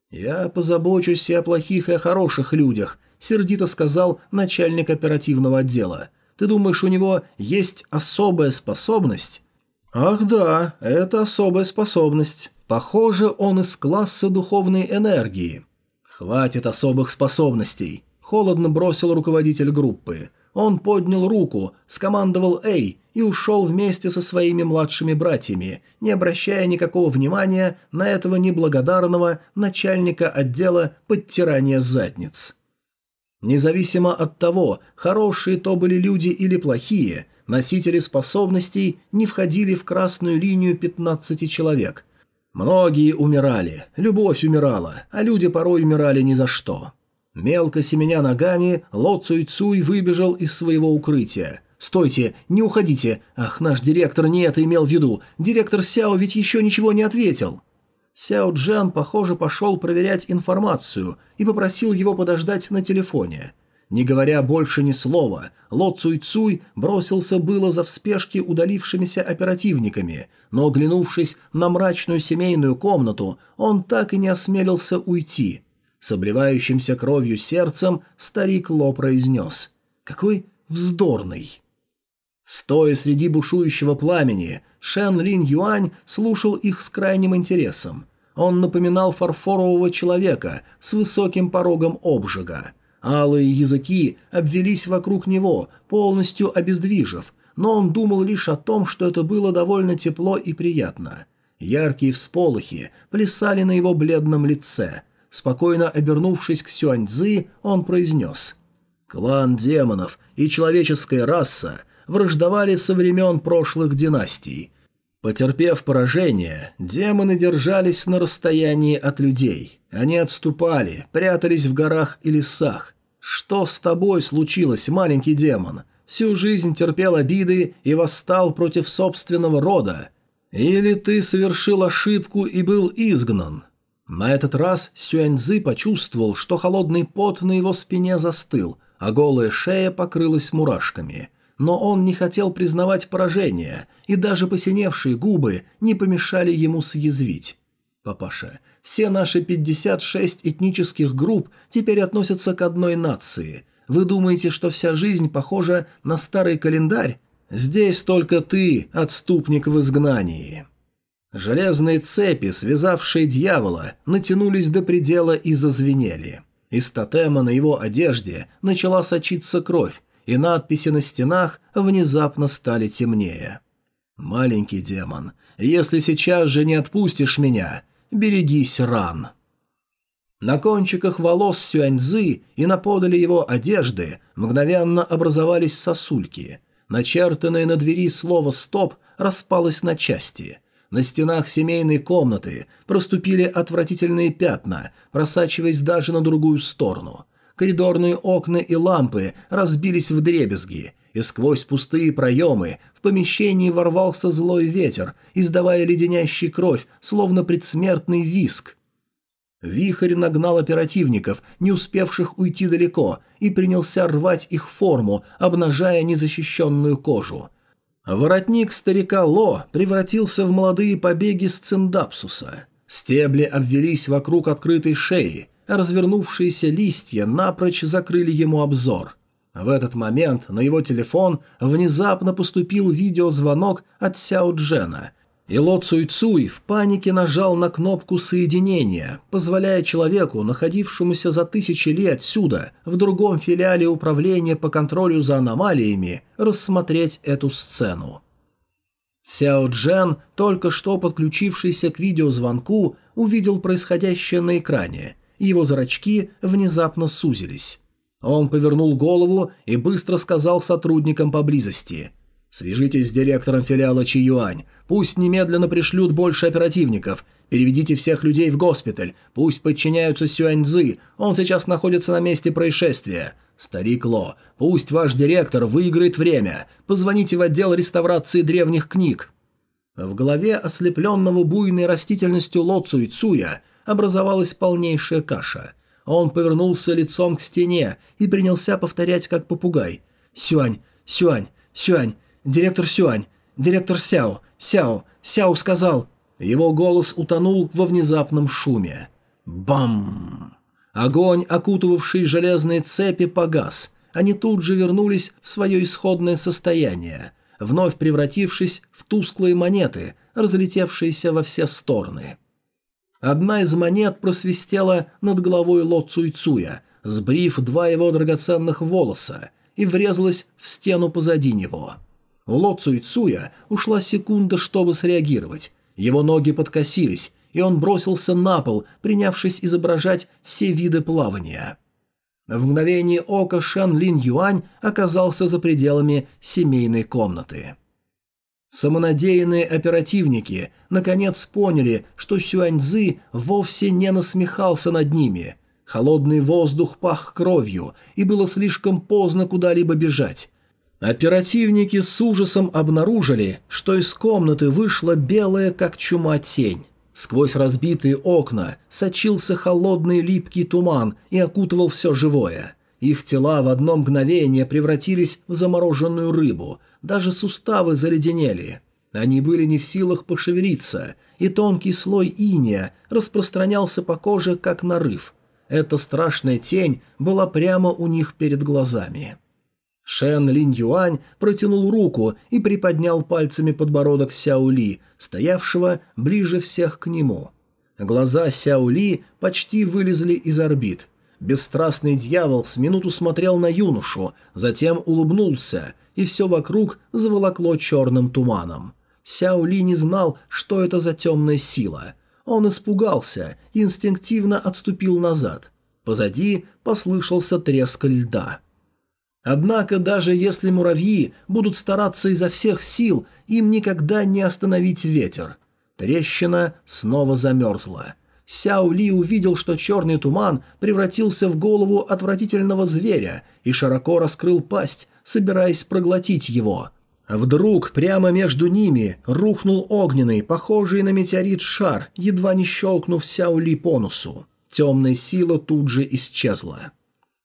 «Я позабочусь и о плохих, и о хороших людях», сердито сказал начальник оперативного отдела. «Ты думаешь, у него есть особая способность?» «Ах да, это особая способность. Похоже, он из класса духовной энергии». «Хватит особых способностей», – холодно бросил руководитель группы. Он поднял руку, скомандовал «Эй!» и ушел вместе со своими младшими братьями, не обращая никакого внимания на этого неблагодарного начальника отдела подтирания задниц. Независимо от того, хорошие то были люди или плохие, носители способностей не входили в красную линию 15 человек. Многие умирали, любовь умирала, а люди порой умирали ни за что. Мелко семеня ногами, Ло Цуй Цуй выбежал из своего укрытия. «Стойте, не уходите! Ах, наш директор не это имел в виду! Директор Сяо ведь еще ничего не ответил!» Сяо Джан, похоже, пошел проверять информацию и попросил его подождать на телефоне. Не говоря больше ни слова, Ло Цуй Цуй бросился было за в спешке удалившимися оперативниками, но, оглянувшись на мрачную семейную комнату, он так и не осмелился уйти. С обливающимся кровью сердцем старик Ло произнес «Какой вздорный!» Стоя среди бушующего пламени, Шен Лин Юань слушал их с крайним интересом. Он напоминал фарфорового человека с высоким порогом обжига. Алые языки обвелись вокруг него, полностью обездвижив, но он думал лишь о том, что это было довольно тепло и приятно. Яркие всполохи плясали на его бледном лице. Спокойно обернувшись к Сюаньцзы, он произнес «Клан демонов и человеческая раса враждовали со времен прошлых династий. Потерпев поражение, демоны держались на расстоянии от людей. Они отступали, прятались в горах и лесах. Что с тобой случилось, маленький демон? Всю жизнь терпел обиды и восстал против собственного рода? Или ты совершил ошибку и был изгнан? На этот раз Сюаньзы почувствовал, что холодный пот на его спине застыл, а голая шея покрылась мурашками – но он не хотел признавать поражение, и даже посиневшие губы не помешали ему съязвить. «Папаша, все наши 56 этнических групп теперь относятся к одной нации. Вы думаете, что вся жизнь похожа на старый календарь? Здесь только ты, отступник в изгнании». Железные цепи, связавшие дьявола, натянулись до предела и зазвенели. Из тотема на его одежде начала сочиться кровь, и надписи на стенах внезапно стали темнее. «Маленький демон, если сейчас же не отпустишь меня, берегись ран». На кончиках волос Сюаньзы и на подоле его одежды мгновенно образовались сосульки. Начертанное на двери слово «стоп» распалось на части. На стенах семейной комнаты проступили отвратительные пятна, просачиваясь даже на другую сторону. Коридорные окна и лампы разбились в дребезги, и сквозь пустые проемы в помещении ворвался злой ветер, издавая леденящий кровь, словно предсмертный виск. Вихрь нагнал оперативников, не успевших уйти далеко, и принялся рвать их форму, обнажая незащищенную кожу. Воротник старика Ло превратился в молодые побеги сциндапсуса. Стебли обвелись вокруг открытой шеи, а развернувшиеся листья напрочь закрыли ему обзор. В этот момент на его телефон внезапно поступил видеозвонок от Сяо Джена – и Ло Цуй Цуй в панике нажал на кнопку соединения, позволяя человеку, находившемуся за тысячи лет отсюда, в другом филиале управления по контролю за аномалиями, рассмотреть эту сцену. Сяо Джен, только что подключившийся к видеозвонку, увидел происходящее на экране, и его зрачки внезапно сузились. Он повернул голову и быстро сказал сотрудникам поблизости – Свяжитесь с директором филиала Чиюань. Пусть немедленно пришлют больше оперативников. Переведите всех людей в госпиталь. Пусть подчиняются Сюаньцзы. Он сейчас находится на месте происшествия. Старик Ло, пусть ваш директор выиграет время. Позвоните в отдел реставрации древних книг. В голове ослепленного буйной растительностью Ло Цуйцуя образовалась полнейшая каша. Он повернулся лицом к стене и принялся повторять как попугай. «Сюань, Сюань, Сюань, «Директор Сюань! Директор Сяо! Сяо! Сяо сказал!» Его голос утонул во внезапном шуме. Бам! Огонь, окутывавший железные цепи, погас. Они тут же вернулись в свое исходное состояние, вновь превратившись в тусклые монеты, разлетевшиеся во все стороны. Одна из монет просвистела над головой Ло Цуйцуя, сбрив два его драгоценных волоса, и врезалась в стену позади него. У Ло Цуйцуя ушла секунда, чтобы среагировать. Его ноги подкосились, и он бросился на пол, принявшись изображать все виды плавания. В мгновение ока Шан Лин Юань оказался за пределами семейной комнаты. Самонадеянные оперативники наконец поняли, что Сюаньзы вовсе не насмехался над ними. Холодный воздух пах кровью, и было слишком поздно куда-либо бежать. Оперативники с ужасом обнаружили, что из комнаты вышла белая, как чума, тень. Сквозь разбитые окна сочился холодный липкий туман и окутывал все живое. Их тела в одно мгновение превратились в замороженную рыбу, даже суставы заледенели. Они были не в силах пошевелиться, и тонкий слой иния распространялся по коже, как нарыв. Эта страшная тень была прямо у них перед глазами. Шен Линь Юань протянул руку и приподнял пальцами подбородок Сяо Ли, стоявшего ближе всех к нему. Глаза Сяо Ли почти вылезли из орбит. Бесстрастный дьявол с минуту смотрел на юношу, затем улыбнулся, и все вокруг заволокло черным туманом. Сяо Ли не знал, что это за темная сила. Он испугался и инстинктивно отступил назад. Позади послышался треск льда. Однако даже если муравьи будут стараться изо всех сил, им никогда не остановить ветер. Трещина снова замерзла. Сяо Ли увидел, что черный туман превратился в голову отвратительного зверя и широко раскрыл пасть, собираясь проглотить его. Вдруг прямо между ними рухнул огненный, похожий на метеорит шар, едва не щелкнув Сяо Ли по носу. Темная сила тут же исчезла.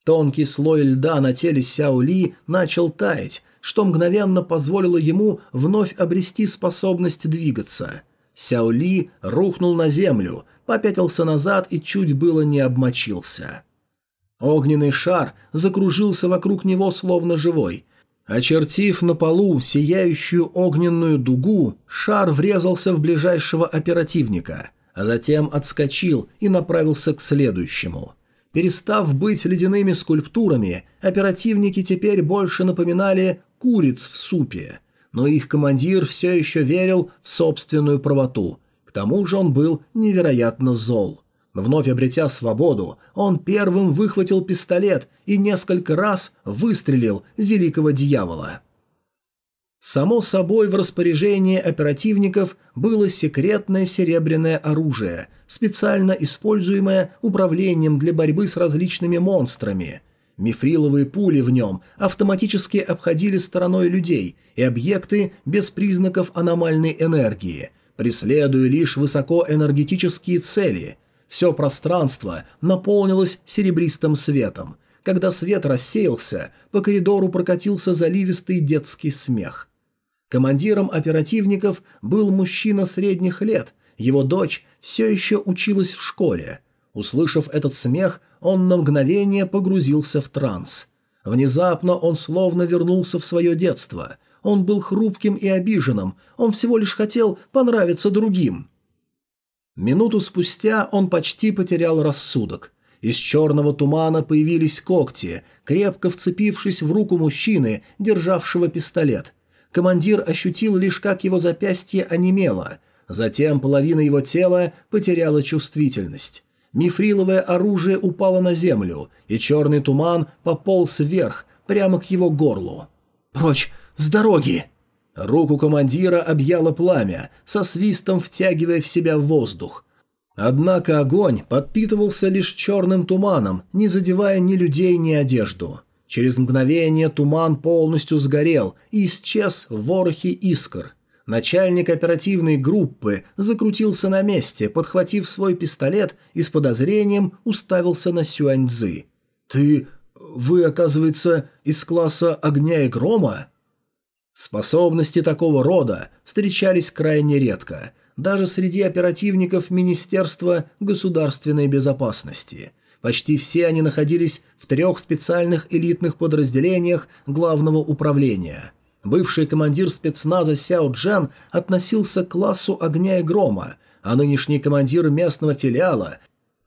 Тонкий слой льда на теле Сяо Ли начал таять, что мгновенно позволило ему вновь обрести способность двигаться. Сяо Ли рухнул на землю, попятился назад и чуть было не обмочился. Огненный шар закружился вокруг него словно живой. Очертив на полу сияющую огненную дугу, шар врезался в ближайшего оперативника, а затем отскочил и направился к следующему – Перестав быть ледяными скульптурами, оперативники теперь больше напоминали куриц в супе. Но их командир все еще верил в собственную правоту. К тому же он был невероятно зол. Вновь обретя свободу, он первым выхватил пистолет и несколько раз выстрелил великого дьявола. Само собой, в распоряжении оперативников было секретное серебряное оружие, специально используемое управлением для борьбы с различными монстрами. Мифриловые пули в нем автоматически обходили стороной людей и объекты без признаков аномальной энергии, преследуя лишь высокоэнергетические цели. Все пространство наполнилось серебристым светом. Когда свет рассеялся, по коридору прокатился заливистый детский смех. Командиром оперативников был мужчина средних лет, его дочь все еще училась в школе. Услышав этот смех, он на мгновение погрузился в транс. Внезапно он словно вернулся в свое детство. Он был хрупким и обиженным, он всего лишь хотел понравиться другим. Минуту спустя он почти потерял рассудок. Из черного тумана появились когти, крепко вцепившись в руку мужчины, державшего пистолет, командир ощутил лишь, как его запястье онемело. Затем половина его тела потеряла чувствительность. Мифриловое оружие упало на землю, и черный туман пополз вверх, прямо к его горлу. «Прочь! С дороги!» Руку командира объяло пламя, со свистом втягивая в себя воздух. Однако огонь подпитывался лишь черным туманом, не задевая ни людей, ни одежду. Через мгновение туман полностью сгорел и исчез в ворохе искр. Начальник оперативной группы закрутился на месте, подхватив свой пистолет и с подозрением уставился на Сюаньцзы. «Ты... вы, оказывается, из класса огня и грома?» Способности такого рода встречались крайне редко, даже среди оперативников Министерства государственной безопасности – Почти все они находились в трех специальных элитных подразделениях главного управления. Бывший командир спецназа Сяо Джан относился к классу огня и грома, а нынешний командир местного филиала,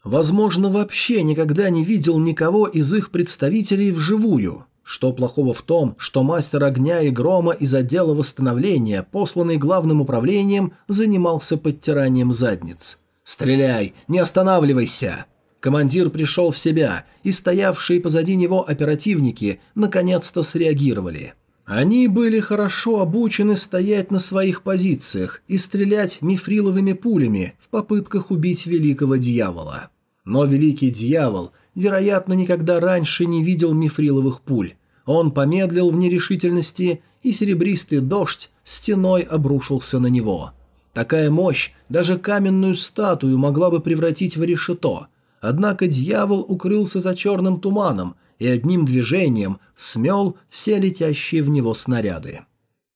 возможно, вообще никогда не видел никого из их представителей вживую. Что плохого в том, что мастер огня и грома из отдела восстановления, посланный главным управлением, занимался подтиранием задниц? «Стреляй! Не останавливайся!» Командир пришел в себя, и стоявшие позади него оперативники наконец-то среагировали. Они были хорошо обучены стоять на своих позициях и стрелять мифриловыми пулями в попытках убить великого дьявола. Но великий дьявол, вероятно, никогда раньше не видел мифриловых пуль. Он помедлил в нерешительности, и серебристый дождь стеной обрушился на него. Такая мощь даже каменную статую могла бы превратить в решето – Однако дьявол укрылся за черным туманом и одним движением смел все летящие в него снаряды.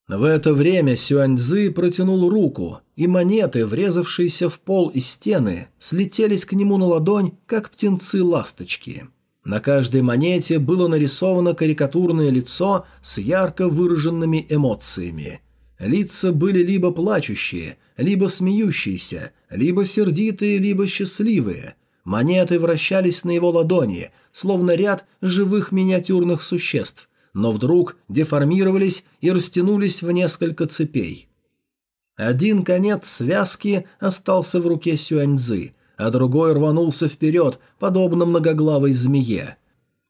В это время Сюаньзы протянул руку, и монеты, врезавшиеся в пол и стены, слетелись к нему на ладонь, как птенцы-ласточки. На каждой монете было нарисовано карикатурное лицо с ярко выраженными эмоциями. Лица были либо плачущие, либо смеющиеся, либо сердитые, либо счастливые – Монеты вращались на его ладони, словно ряд живых миниатюрных существ, но вдруг деформировались и растянулись в несколько цепей. Один конец связки остался в руке Сюаньзы, а другой рванулся вперед, подобно многоглавой змее.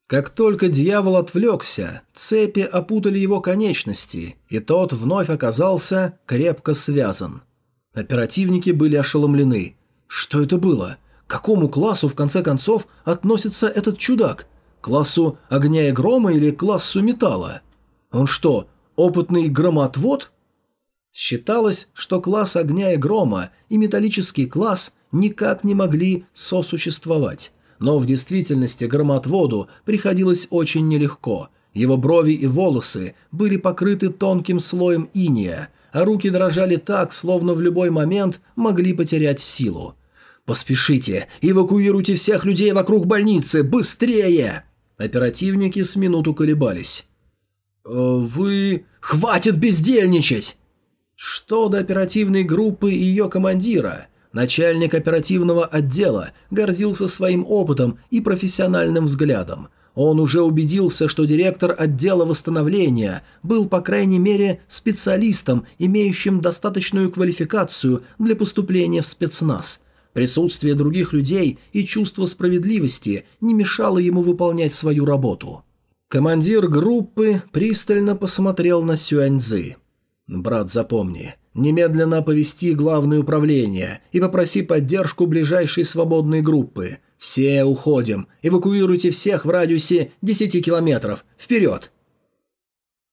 Как только дьявол отвлекся, цепи опутали его конечности, и тот вновь оказался крепко связан. Оперативники были ошеломлены. Что это было? К какому классу, в конце концов, относится этот чудак? Классу огня и грома или классу металла? Он что, опытный громотвод? Считалось, что класс огня и грома и металлический класс никак не могли сосуществовать. Но в действительности громотводу приходилось очень нелегко. Его брови и волосы были покрыты тонким слоем иния, а руки дрожали так, словно в любой момент могли потерять силу. «Поспешите! Эвакуируйте всех людей вокруг больницы! Быстрее!» Оперативники с минуту колебались. «Э, «Вы... Хватит бездельничать!» Что до оперативной группы и ее командира? Начальник оперативного отдела гордился своим опытом и профессиональным взглядом. Он уже убедился, что директор отдела восстановления был, по крайней мере, специалистом, имеющим достаточную квалификацию для поступления в спецназ – Присутствие других людей и чувство справедливости не мешало ему выполнять свою работу. Командир группы пристально посмотрел на Сюаньзы. «Брат, запомни, немедленно оповести главное управление и попроси поддержку ближайшей свободной группы. Все уходим. Эвакуируйте всех в радиусе 10 километров. Вперед!»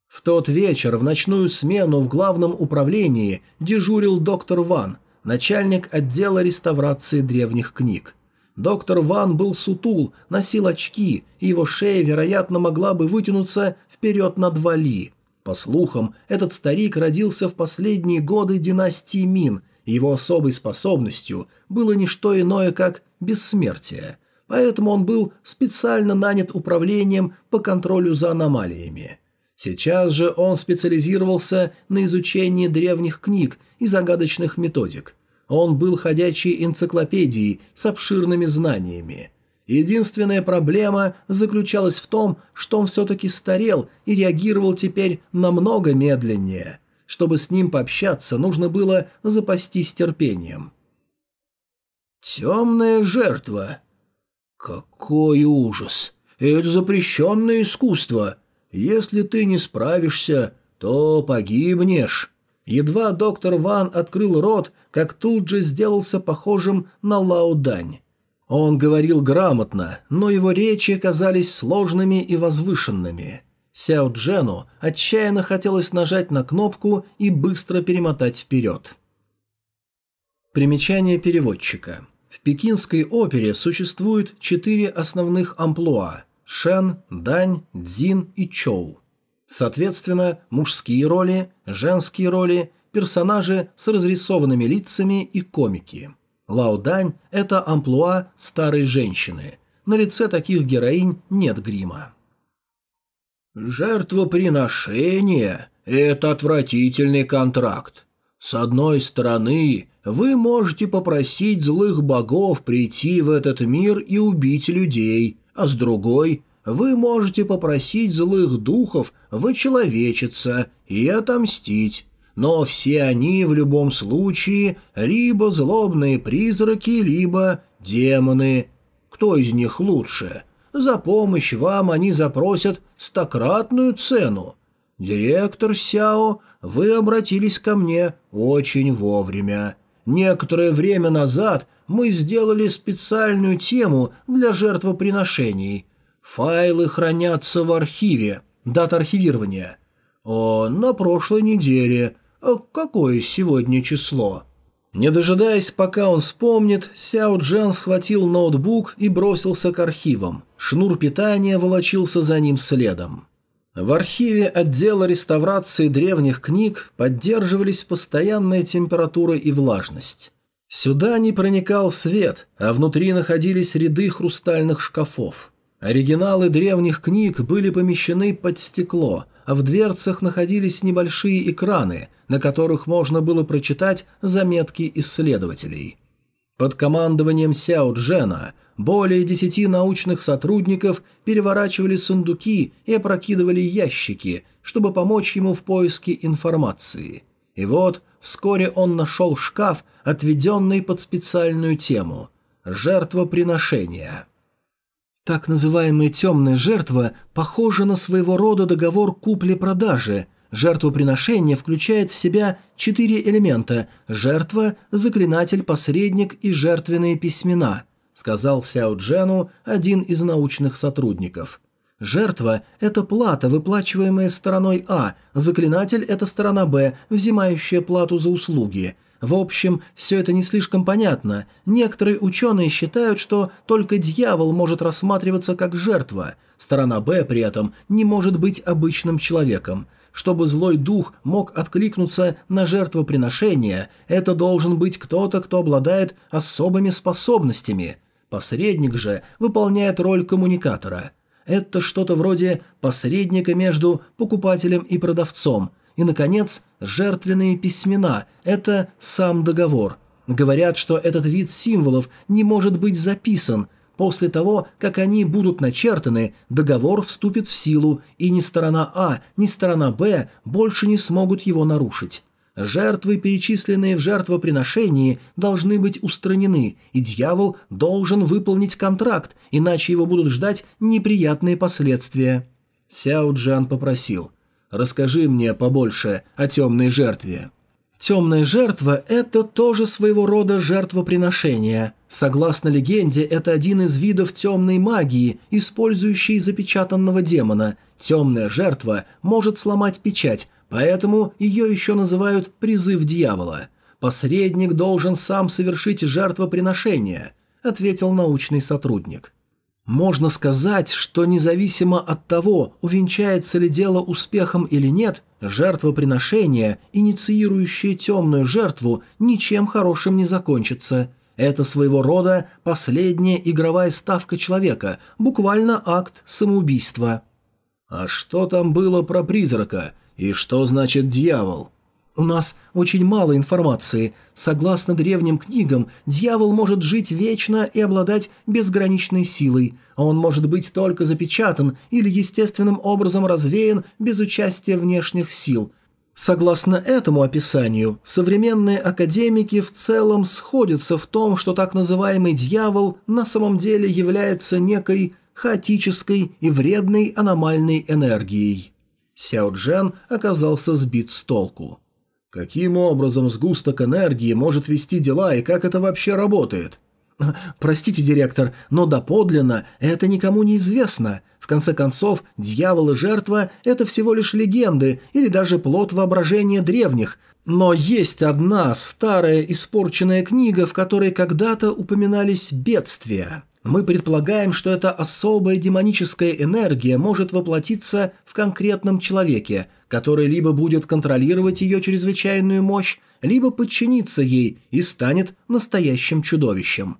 В тот вечер в ночную смену в главном управлении дежурил доктор Ван, начальник отдела реставрации древних книг. Доктор Ван был сутул, носил очки, и его шея, вероятно, могла бы вытянуться вперед на два ли. По слухам, этот старик родился в последние годы династии Мин, и его особой способностью было не что иное, как бессмертие. Поэтому он был специально нанят управлением по контролю за аномалиями. Сейчас же он специализировался на изучении древних книг и загадочных методик. Он был ходячей энциклопедией с обширными знаниями. Единственная проблема заключалась в том, что он все-таки старел и реагировал теперь намного медленнее. Чтобы с ним пообщаться, нужно было запастись терпением. «Темная жертва. Какой ужас! Это запрещенное искусство!» Если ты не справишься, то погибнешь». Едва доктор Ван открыл рот, как тут же сделался похожим на Лао Дань. Он говорил грамотно, но его речи казались сложными и возвышенными. Сяо Джену отчаянно хотелось нажать на кнопку и быстро перемотать вперед. Примечание переводчика. В пекинской опере существует четыре основных амплуа – Шен, Дань, Дзин и Чоу. Соответственно, мужские роли, женские роли, персонажи с разрисованными лицами и комики. Лао Дань – это амплуа старой женщины. На лице таких героинь нет грима. Жертвоприношение – это отвратительный контракт. С одной стороны, вы можете попросить злых богов прийти в этот мир и убить людей, а с другой вы можете попросить злых духов вычеловечиться и отомстить. Но все они в любом случае либо злобные призраки, либо демоны. Кто из них лучше? За помощь вам они запросят стократную цену. Директор Сяо, вы обратились ко мне очень вовремя. Некоторое время назад мы сделали специальную тему для жертвоприношений. Файлы хранятся в архиве. Дата архивирования. О, на прошлой неделе. А какое сегодня число? Не дожидаясь, пока он вспомнит, Сяо Джан схватил ноутбук и бросился к архивам. Шнур питания волочился за ним следом. В архиве отдела реставрации древних книг поддерживались постоянная температура и влажность. Сюда не проникал свет, а внутри находились ряды хрустальных шкафов. Оригиналы древних книг были помещены под стекло, а в дверцах находились небольшие экраны, на которых можно было прочитать заметки исследователей. Под командованием Сяо Джена более десяти научных сотрудников переворачивали сундуки и опрокидывали ящики, чтобы помочь ему в поиске информации. И вот вскоре он нашел шкаф, отведенный под специальную тему – жертвоприношение. Так называемая темная жертва похожа на своего рода договор купли-продажи. Жертвоприношение включает в себя четыре элемента – жертва, заклинатель, посредник и жертвенные письмена, сказал Сяо Джену один из научных сотрудников. Жертва – это плата, выплачиваемая стороной А, заклинатель – это сторона Б, взимающая плату за услуги. В общем, все это не слишком понятно. Некоторые ученые считают, что только дьявол может рассматриваться как жертва. Сторона Б при этом не может быть обычным человеком. Чтобы злой дух мог откликнуться на жертвоприношение, это должен быть кто-то, кто обладает особыми способностями. Посредник же выполняет роль коммуникатора – это что-то вроде посредника между покупателем и продавцом. И, наконец, жертвенные письмена – это сам договор. Говорят, что этот вид символов не может быть записан. После того, как они будут начертаны, договор вступит в силу, и ни сторона А, ни сторона Б больше не смогут его нарушить. Жертвы, перечисленные в жертвоприношении, должны быть устранены, и дьявол должен выполнить контракт, иначе его будут ждать неприятные последствия. Сяо Джан попросил. Расскажи мне побольше о темной жертве». Темная жертва – это тоже своего рода жертвоприношение. Согласно легенде, это один из видов темной магии, использующей запечатанного демона. Темная жертва может сломать печать, поэтому ее еще называют «призыв дьявола». «Посредник должен сам совершить жертвоприношение», – ответил научный сотрудник. Можно сказать, что независимо от того, увенчается ли дело успехом или нет, жертвоприношение, инициирующее темную жертву, ничем хорошим не закончится. Это своего рода последняя игровая ставка человека, буквально акт самоубийства. А что там было про призрака? И что значит дьявол? У нас очень мало информации. Согласно древним книгам, дьявол может жить вечно и обладать безграничной силой. Он может быть только запечатан или естественным образом развеян без участия внешних сил. Согласно этому описанию, современные академики в целом сходятся в том, что так называемый дьявол на самом деле является некой хаотической и вредной аномальной энергией. Сяо Джен оказался сбит с толку. Каким образом сгусток энергии может вести дела и как это вообще работает? Простите, директор, но доподлинно это никому не известно. В конце концов, дьявол и жертва – это всего лишь легенды или даже плод воображения древних. Но есть одна старая испорченная книга, в которой когда-то упоминались бедствия. Мы предполагаем, что эта особая демоническая энергия может воплотиться в конкретном человеке – который либо будет контролировать ее чрезвычайную мощь, либо подчинится ей и станет настоящим чудовищем.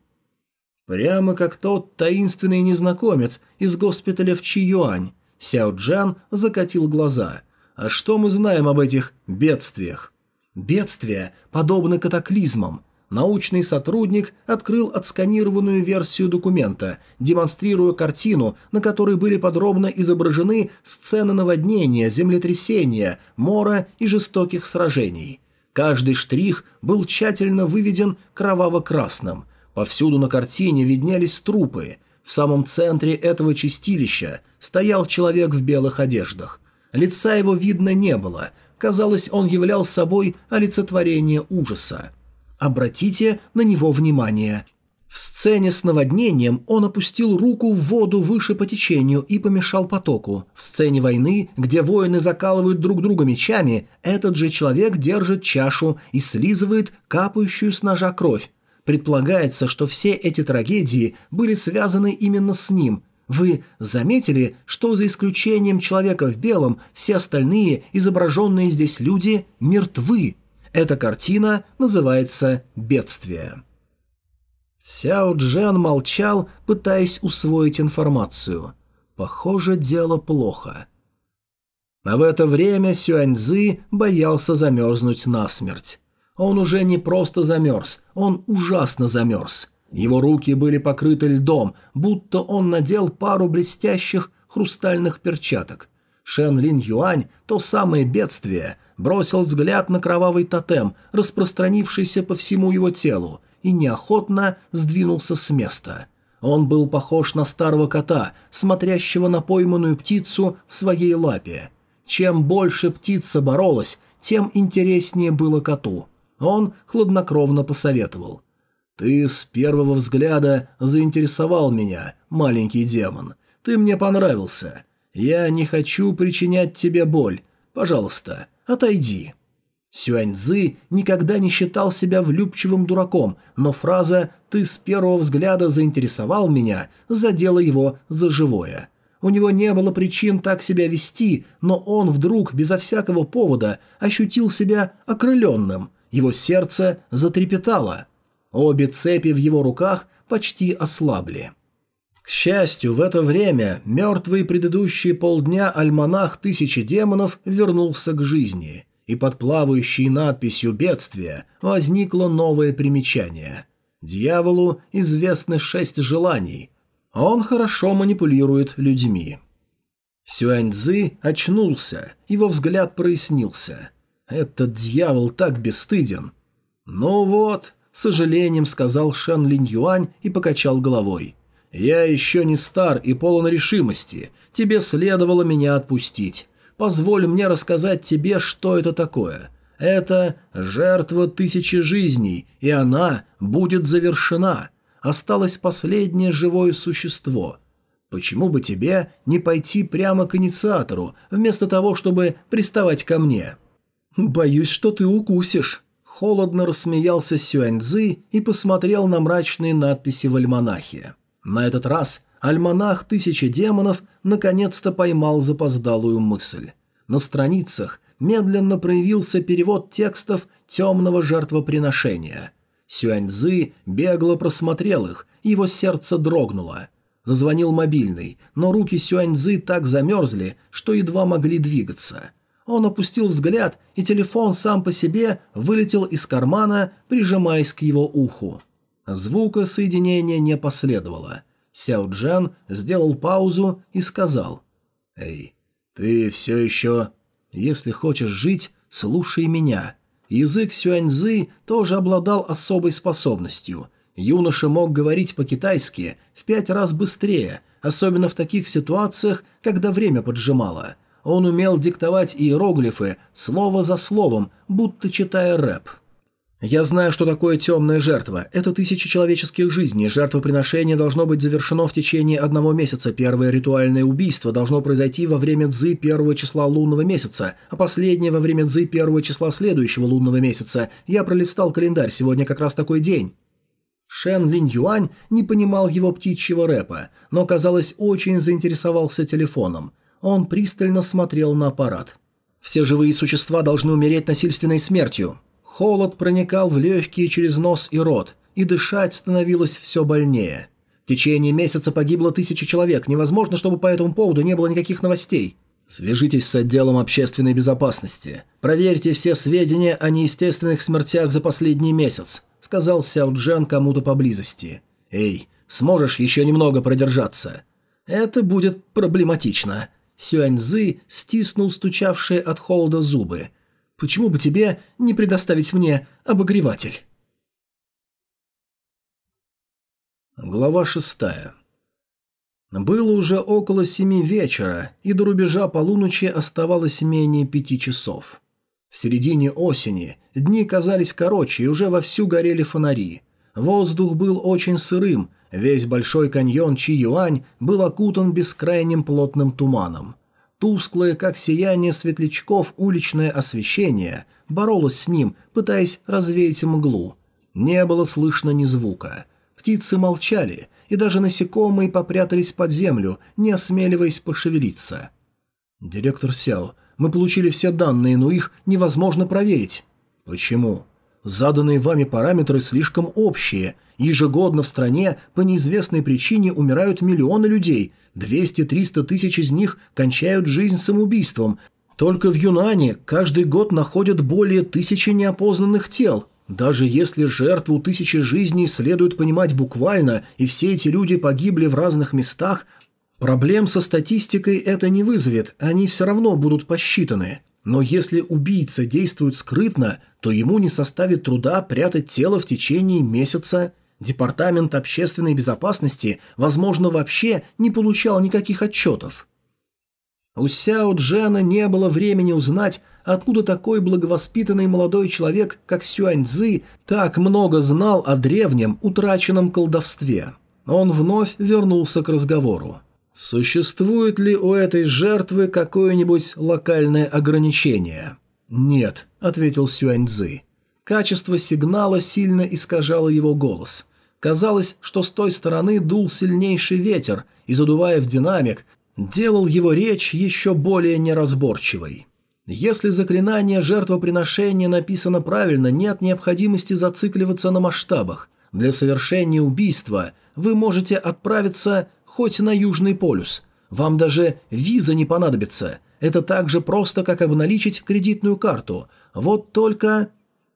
Прямо как тот таинственный незнакомец из госпиталя в Чиюань, Сяо Джан закатил глаза. А что мы знаем об этих бедствиях? Бедствия подобны катаклизмам – научный сотрудник открыл отсканированную версию документа, демонстрируя картину, на которой были подробно изображены сцены наводнения, землетрясения, мора и жестоких сражений. Каждый штрих был тщательно выведен кроваво-красным. Повсюду на картине виднелись трупы. В самом центре этого чистилища стоял человек в белых одеждах. Лица его видно не было. Казалось, он являл собой олицетворение ужаса. Обратите на него внимание. В сцене с наводнением он опустил руку в воду выше по течению и помешал потоку. В сцене войны, где воины закалывают друг друга мечами, этот же человек держит чашу и слизывает капающую с ножа кровь. Предполагается, что все эти трагедии были связаны именно с ним. Вы заметили, что за исключением человека в белом, все остальные изображенные здесь люди мертвы? Эта картина называется «Бедствие». Сяо Джен молчал, пытаясь усвоить информацию. Похоже, дело плохо. А в это время Сюаньзы боялся замерзнуть насмерть. Он уже не просто замерз, он ужасно замерз. Его руки были покрыты льдом, будто он надел пару блестящих хрустальных перчаток. Шен Лин Юань, то самое бедствие, бросил взгляд на кровавый тотем, распространившийся по всему его телу, и неохотно сдвинулся с места. Он был похож на старого кота, смотрящего на пойманную птицу в своей лапе. Чем больше птица боролась, тем интереснее было коту. Он хладнокровно посоветовал. «Ты с первого взгляда заинтересовал меня, маленький демон. Ты мне понравился. Я не хочу причинять тебе боль. Пожалуйста, Отойди». Сюаньзы никогда не считал себя влюбчивым дураком, но фраза «ты с первого взгляда заинтересовал меня» задела его за живое. У него не было причин так себя вести, но он вдруг, безо всякого повода, ощутил себя окрыленным. Его сердце затрепетало. Обе цепи в его руках почти ослабли. Счастью, в это время мертвый предыдущие полдня альманах «Тысячи демонов» вернулся к жизни, и под плавающей надписью «Бедствие» возникло новое примечание. Дьяволу известны шесть желаний. Он хорошо манипулирует людьми. Сюаньцзы очнулся, его взгляд прояснился. «Этот дьявол так бесстыден!» «Ну вот», — сожалением сказал Шан Линь Юань и покачал головой. «Я еще не стар и полон решимости. Тебе следовало меня отпустить. позволь мне рассказать тебе, что это такое. Это жертва тысячи жизней, и она будет завершена. Осталось последнее живое существо. Почему бы тебе не пойти прямо к инициатору, вместо того, чтобы приставать ко мне? Боюсь, что ты укусишь. Холодно рассмеялся Сюаньцзы и посмотрел на мрачные надписи в альманахе. На этот раз альманах «Тысяча демонов» наконец-то поймал запоздалую мысль. На страницах медленно проявился перевод текстов темного жертвоприношения. Сюаньзы бегло просмотрел их, его сердце дрогнуло. Зазвонил мобильный, но руки Сюаньзы так замерзли, что едва могли двигаться. Он опустил взгляд, и телефон сам по себе вылетел из кармана, прижимаясь к его уху. Звука соединения не последовало. Сяо Джан сделал паузу и сказал. «Эй, ты все еще... Если хочешь жить, слушай меня». Язык Сюаньзы тоже обладал особой способностью. Юноша мог говорить по-китайски в пять раз быстрее, особенно в таких ситуациях, когда время поджимало. Он умел диктовать иероглифы слово за словом, будто читая рэп. Я знаю, что такое темная жертва. Это тысячи человеческих жизней. Жертвоприношение должно быть завершено в течение одного месяца. Первое ритуальное убийство должно произойти во время дзы первого числа лунного месяца, а последнее во время дзы первого числа следующего лунного месяца. Я пролистал календарь, сегодня как раз такой день. Шен Линь Юань не понимал его птичьего рэпа, но, казалось, очень заинтересовался телефоном. Он пристально смотрел на аппарат. «Все живые существа должны умереть насильственной смертью. Холод проникал в легкие через нос и рот, и дышать становилось все больнее. В течение месяца погибло тысячи человек, невозможно, чтобы по этому поводу не было никаких новостей. Свяжитесь с отделом общественной безопасности. Проверьте все сведения о неестественных смертях за последний месяц», — сказал Сяо Джан кому-то поблизости. «Эй, сможешь еще немного продержаться?» «Это будет проблематично». Сюаньзы стиснул стучавшие от холода зубы — Почему бы тебе не предоставить мне обогреватель?» Глава шестая. Было уже около семи вечера, и до рубежа полуночи оставалось менее пяти часов. В середине осени дни казались короче, и уже вовсю горели фонари. Воздух был очень сырым, весь большой каньон Чи-Юань был окутан бескрайним плотным туманом. Тусклое, как сияние светлячков, уличное освещение боролось с ним, пытаясь развеять мглу. Не было слышно ни звука. Птицы молчали, и даже насекомые попрятались под землю, не осмеливаясь пошевелиться. «Директор Сяо, мы получили все данные, но их невозможно проверить». «Почему?» Заданные вами параметры слишком общие. Ежегодно в стране по неизвестной причине умирают миллионы людей, 200-300 тысяч из них кончают жизнь самоубийством. Только в Юнане каждый год находят более тысячи неопознанных тел. Даже если жертву тысячи жизней следует понимать буквально, и все эти люди погибли в разных местах, проблем со статистикой это не вызовет, они все равно будут посчитаны. Но если убийца действует скрытно, то ему не составит труда прятать тело в течение месяца. Департамент общественной безопасности, возможно, вообще не получал никаких отчетов. У Сяо Джена не было времени узнать, откуда такой благовоспитанный молодой человек, как Сюань Цзы, так много знал о древнем утраченном колдовстве. Он вновь вернулся к разговору. Существует ли у этой жертвы какое-нибудь локальное ограничение? Нет, ответил Сюаньцзы. Качество сигнала сильно искажало его голос. Казалось, что с той стороны дул сильнейший ветер и, задувая в динамик, делал его речь еще более неразборчивой. Если заклинание жертвоприношения написано правильно, нет необходимости зацикливаться на масштабах. Для совершения убийства вы можете отправиться хоть на Южный полюс. Вам даже виза не понадобится. Это так же просто, как обналичить кредитную карту. Вот только...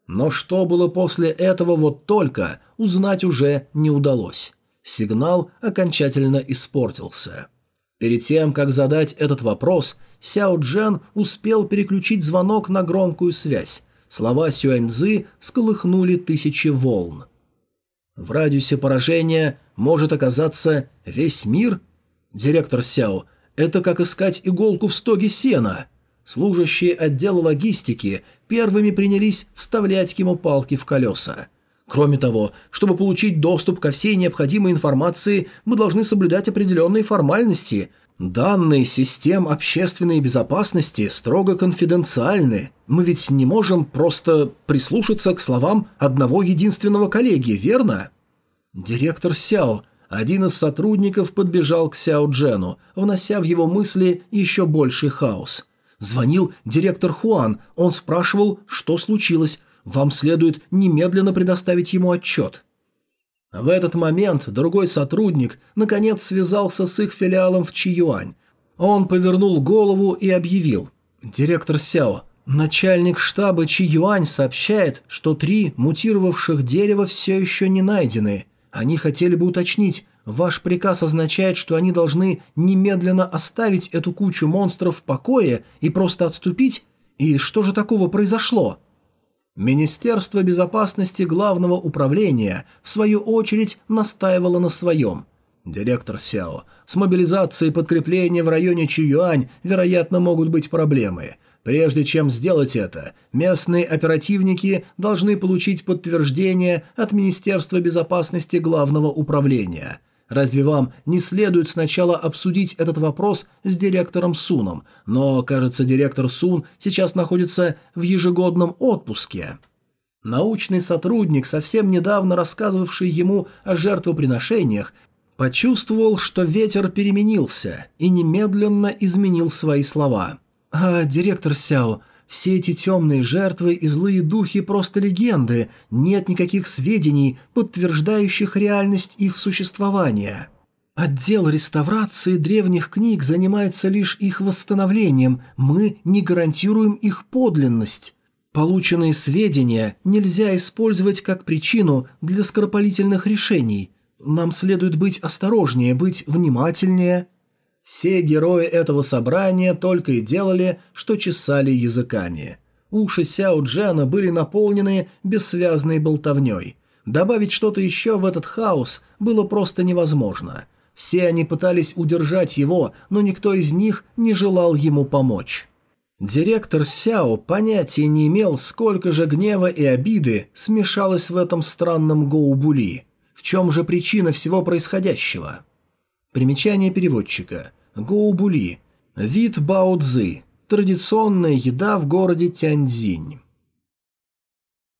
Но что было после этого вот только, узнать уже не удалось. Сигнал окончательно испортился. Перед тем, как задать этот вопрос, Сяо Джен успел переключить звонок на громкую связь. Слова Сюаньзы сколыхнули тысячи волн. В радиусе поражения может оказаться весь мир? Директор Сяо, это как искать иголку в стоге сена. Служащие отдела логистики первыми принялись вставлять ему палки в колеса. Кроме того, чтобы получить доступ ко всей необходимой информации, мы должны соблюдать определенные формальности. Данные систем общественной безопасности строго конфиденциальны. Мы ведь не можем просто прислушаться к словам одного единственного коллеги, верно? Директор Сяо, один из сотрудников, подбежал к Сяо Джену, внося в его мысли еще больший хаос. Звонил директор Хуан, он спрашивал, что случилось, вам следует немедленно предоставить ему отчет». В этот момент другой сотрудник наконец связался с их филиалом в Чиюань. Он повернул голову и объявил. «Директор Сяо, начальник штаба Чиюань сообщает, что три мутировавших дерева все еще не найдены. Они хотели бы уточнить, ваш приказ означает, что они должны немедленно оставить эту кучу монстров в покое и просто отступить? И что же такого произошло?» Министерство безопасности Главного управления, в свою очередь, настаивало на своем. Директор Сяо, с мобилизацией подкрепления в районе Чиюань, вероятно, могут быть проблемы. Прежде чем сделать это, местные оперативники должны получить подтверждение от Министерства безопасности Главного управления – Разве вам не следует сначала обсудить этот вопрос с директором Суном? Но, кажется, директор Сун сейчас находится в ежегодном отпуске. Научный сотрудник, совсем недавно рассказывавший ему о жертвоприношениях, почувствовал, что ветер переменился и немедленно изменил свои слова. «А, директор Сяо, все эти темные жертвы и злые духи просто легенды, нет никаких сведений, подтверждающих реальность их существования. Отдел реставрации древних книг занимается лишь их восстановлением, мы не гарантируем их подлинность. Полученные сведения нельзя использовать как причину для скоропалительных решений. Нам следует быть осторожнее, быть внимательнее. Все герои этого собрания только и делали, что чесали языками. Уши Сяо Джана были наполнены бессвязной болтовней. Добавить что-то еще в этот хаос было просто невозможно. Все они пытались удержать его, но никто из них не желал ему помочь. Директор Сяо понятия не имел, сколько же гнева и обиды смешалось в этом странном Гоубули. В чем же причина всего происходящего? Примечание переводчика. Гоубули. Вид бао-цзы. Традиционная еда в городе Тяньцзинь.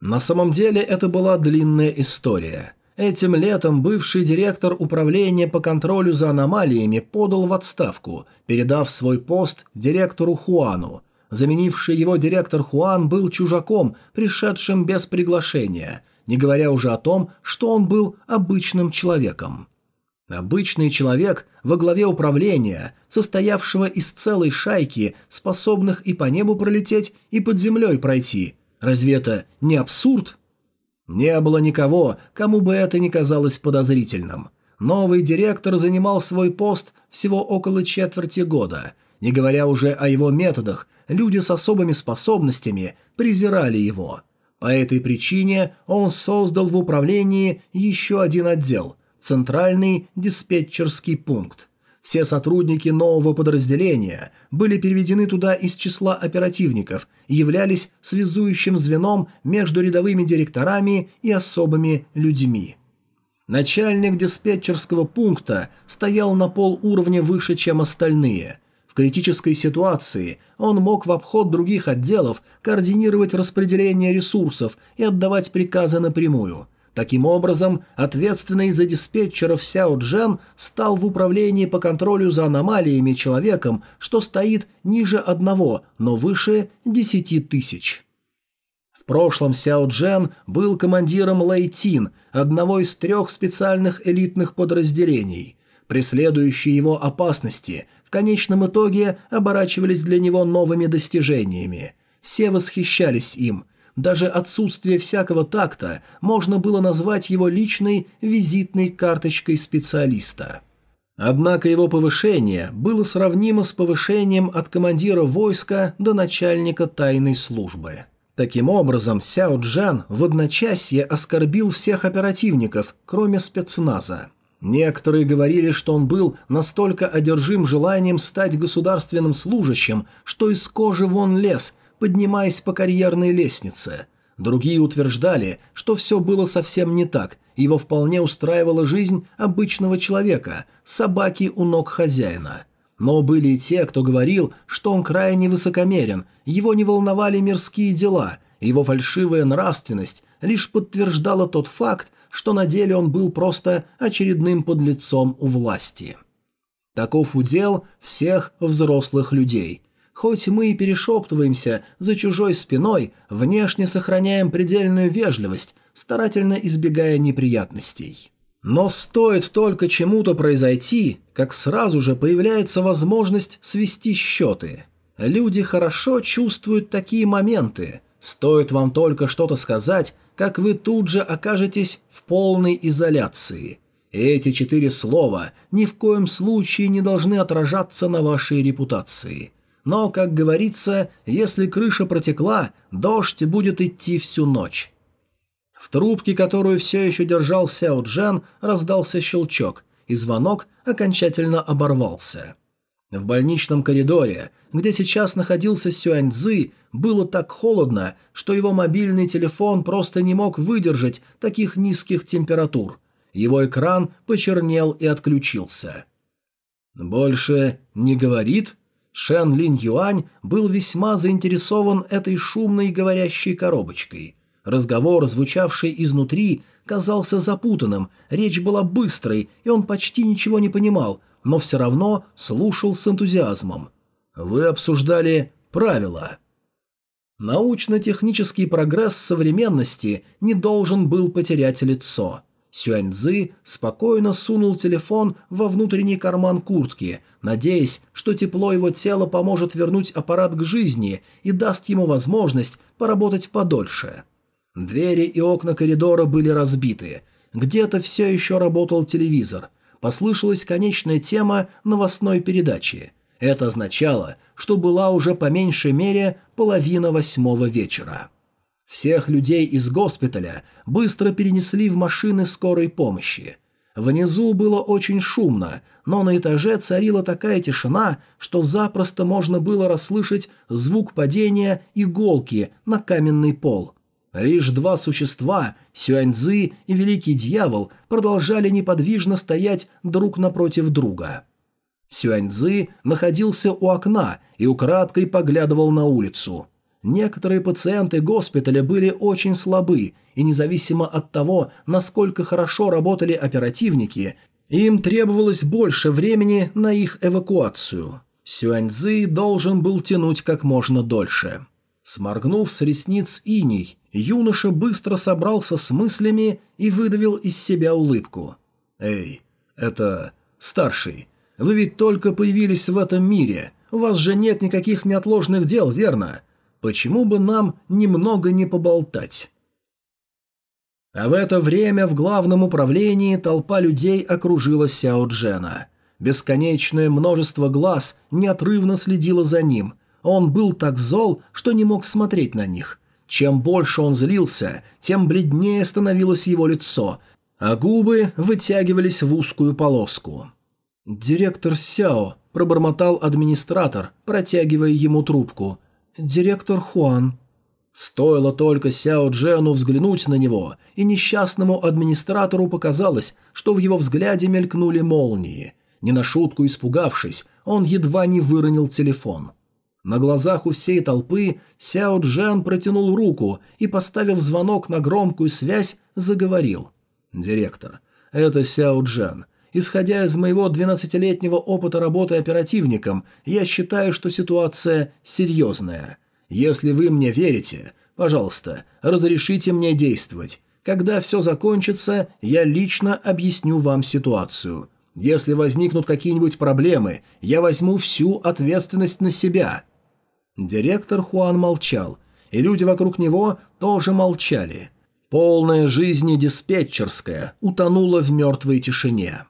На самом деле это была длинная история. Этим летом бывший директор управления по контролю за аномалиями подал в отставку, передав свой пост директору Хуану. Заменивший его директор Хуан был чужаком, пришедшим без приглашения, не говоря уже о том, что он был обычным человеком. Обычный человек во главе управления, состоявшего из целой шайки, способных и по небу пролететь, и под землей пройти. Разве это не абсурд? Не было никого, кому бы это не казалось подозрительным. Новый директор занимал свой пост всего около четверти года. Не говоря уже о его методах, люди с особыми способностями презирали его. По этой причине он создал в управлении еще один отдел – центральный диспетчерский пункт. Все сотрудники нового подразделения были переведены туда из числа оперативников и являлись связующим звеном между рядовыми директорами и особыми людьми. Начальник диспетчерского пункта стоял на полуровня выше, чем остальные. В критической ситуации он мог в обход других отделов координировать распределение ресурсов и отдавать приказы напрямую – Таким образом, ответственный за диспетчеров Сяо Джен стал в управлении по контролю за аномалиями человеком, что стоит ниже одного, но выше десяти тысяч. В прошлом Сяо Джен был командиром Лэйтин, одного из трех специальных элитных подразделений. Преследующие его опасности в конечном итоге оборачивались для него новыми достижениями. Все восхищались им – даже отсутствие всякого такта можно было назвать его личной визитной карточкой специалиста. Однако его повышение было сравнимо с повышением от командира войска до начальника тайной службы. Таким образом, Сяо Джан в одночасье оскорбил всех оперативников, кроме спецназа. Некоторые говорили, что он был настолько одержим желанием стать государственным служащим, что из кожи вон лез, поднимаясь по карьерной лестнице. Другие утверждали, что все было совсем не так, его вполне устраивала жизнь обычного человека, собаки у ног хозяина. Но были и те, кто говорил, что он крайне высокомерен, его не волновали мирские дела, его фальшивая нравственность лишь подтверждала тот факт, что на деле он был просто очередным подлецом у власти. Таков удел всех взрослых людей. Хоть мы и перешептываемся за чужой спиной, внешне сохраняем предельную вежливость, старательно избегая неприятностей. Но стоит только чему-то произойти, как сразу же появляется возможность свести счеты. Люди хорошо чувствуют такие моменты. Стоит вам только что-то сказать, как вы тут же окажетесь в полной изоляции. Эти четыре слова ни в коем случае не должны отражаться на вашей репутации. Но, как говорится, если крыша протекла, дождь будет идти всю ночь. В трубке, которую все еще держал Сяо Джен, раздался щелчок, и звонок окончательно оборвался. В больничном коридоре, где сейчас находился Сюань Цзы, было так холодно, что его мобильный телефон просто не мог выдержать таких низких температур. Его экран почернел и отключился. «Больше не говорит?» Шен Лин Юань был весьма заинтересован этой шумной говорящей коробочкой. Разговор, звучавший изнутри, казался запутанным, речь была быстрой, и он почти ничего не понимал, но все равно слушал с энтузиазмом. «Вы обсуждали правила». Научно-технический прогресс современности не должен был потерять лицо. Сюаньзы спокойно сунул телефон во внутренний карман куртки, надеясь, что тепло его тела поможет вернуть аппарат к жизни и даст ему возможность поработать подольше. Двери и окна коридора были разбиты. Где-то все еще работал телевизор. Послышалась конечная тема новостной передачи. Это означало, что была уже по меньшей мере половина восьмого вечера. Всех людей из госпиталя быстро перенесли в машины скорой помощи. Внизу было очень шумно, но на этаже царила такая тишина, что запросто можно было расслышать звук падения иголки на каменный пол. Лишь два существа, Сюаньзы и Великий Дьявол, продолжали неподвижно стоять друг напротив друга. Сюаньзы находился у окна и украдкой поглядывал на улицу. Некоторые пациенты госпиталя были очень слабы, и независимо от того, насколько хорошо работали оперативники, им требовалось больше времени на их эвакуацию. Сюаньзы должен был тянуть как можно дольше. Сморгнув с ресниц иней, юноша быстро собрался с мыслями и выдавил из себя улыбку. «Эй, это... старший, вы ведь только появились в этом мире. У вас же нет никаких неотложных дел, верно? Почему бы нам немного не поболтать?» А в это время в главном управлении толпа людей окружила Сяо Джена. Бесконечное множество глаз неотрывно следило за ним. Он был так зол, что не мог смотреть на них. Чем больше он злился, тем бледнее становилось его лицо, а губы вытягивались в узкую полоску. «Директор Сяо», – пробормотал администратор, протягивая ему трубку. «Директор Хуан». Стоило только Сяо Джену взглянуть на него, и несчастному администратору показалось, что в его взгляде мелькнули молнии. Не на шутку испугавшись, он едва не выронил телефон. На глазах у всей толпы Сяо Джен протянул руку и, поставив звонок на громкую связь, заговорил. «Директор, это Сяо Джен. Исходя из моего 12-летнего опыта работы оперативником, я считаю, что ситуация серьезная. Если вы мне верите, пожалуйста, разрешите мне действовать. Когда все закончится, я лично объясню вам ситуацию. Если возникнут какие-нибудь проблемы, я возьму всю ответственность на себя». Директор Хуан молчал, и люди вокруг него тоже молчали. Полная жизни диспетчерская утонула в мертвой тишине.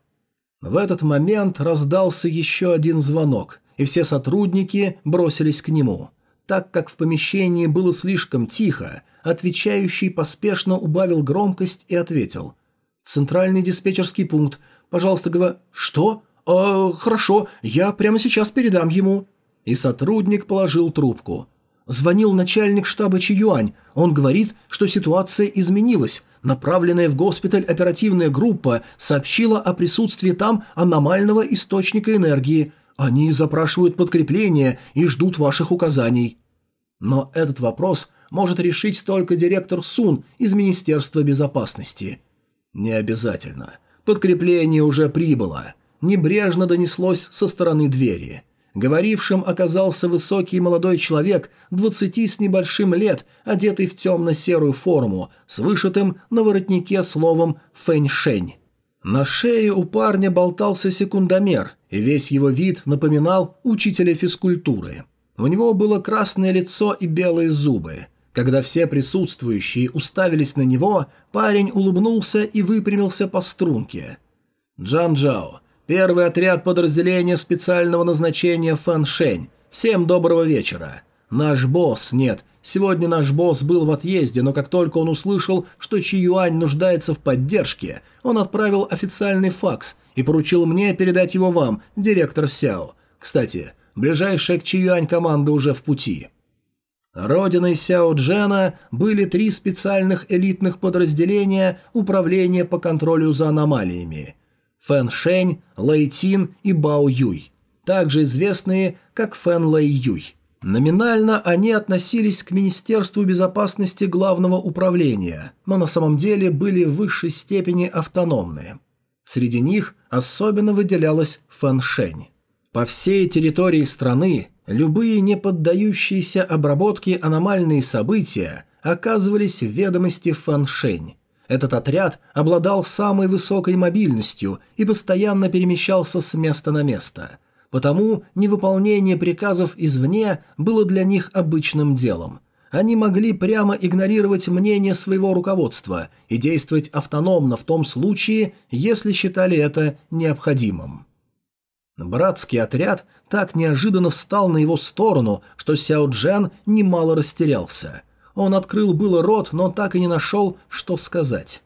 В этот момент раздался еще один звонок, и все сотрудники бросились к нему. Так как в помещении было слишком тихо, отвечающий поспешно убавил громкость и ответил. «Центральный диспетчерский пункт. Пожалуйста, говори...» «Что? «Э, хорошо, я прямо сейчас передам ему». И сотрудник положил трубку. Звонил начальник штаба Чиюань. Он говорит, что ситуация изменилась. Направленная в госпиталь оперативная группа сообщила о присутствии там аномального источника энергии. Они запрашивают подкрепление и ждут ваших указаний. Но этот вопрос может решить только директор Сун из Министерства безопасности. Не обязательно. Подкрепление уже прибыло небрежно донеслось со стороны двери. Говорившим оказался высокий молодой человек, двадцати с небольшим лет, одетый в темно-серую форму, с вышитым на воротнике словом «фэньшень». На шее у парня болтался секундомер, и весь его вид напоминал учителя физкультуры. У него было красное лицо и белые зубы. Когда все присутствующие уставились на него, парень улыбнулся и выпрямился по струнке. «Джан Джао, Первый отряд подразделения специального назначения Фаншень. Всем доброго вечера. Наш босс, нет, сегодня наш босс был в отъезде, но как только он услышал, что Чиюань нуждается в поддержке, он отправил официальный факс и поручил мне передать его вам, директор Сяо. Кстати, ближайшая к Чиюань команда уже в пути. Родиной Сяо Джена были три специальных элитных подразделения Управления по контролю за аномалиями – Фэн Шэнь, Лэй Тин и Бао Юй, также известные как Фэн Лэй Юй. Номинально они относились к Министерству безопасности Главного управления, но на самом деле были в высшей степени автономны. Среди них особенно выделялась Фэн Шэнь. По всей территории страны любые не поддающиеся обработке аномальные события оказывались в ведомости Фэн Шэнь. Этот отряд обладал самой высокой мобильностью и постоянно перемещался с места на место. Потому невыполнение приказов извне было для них обычным делом. Они могли прямо игнорировать мнение своего руководства и действовать автономно в том случае, если считали это необходимым. Братский отряд так неожиданно встал на его сторону, что Сяо Джен немало растерялся – он открыл было рот, но так и не нашел, что сказать.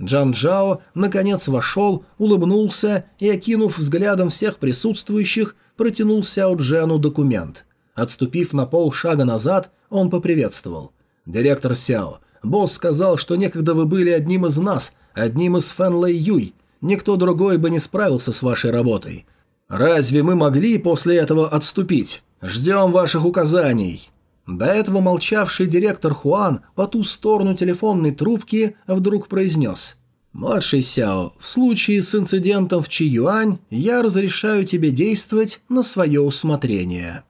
Джан Джао наконец вошел, улыбнулся и, окинув взглядом всех присутствующих, протянул Сяо Джену документ. Отступив на полшага назад, он поприветствовал. «Директор Сяо, босс сказал, что некогда вы были одним из нас, одним из Фэн Лэй Юй. Никто другой бы не справился с вашей работой. Разве мы могли после этого отступить? Ждем ваших указаний». До этого молчавший директор Хуан по ту сторону телефонной трубки вдруг произнес «Младший Сяо, в случае с инцидентом в Чиюань я разрешаю тебе действовать на свое усмотрение».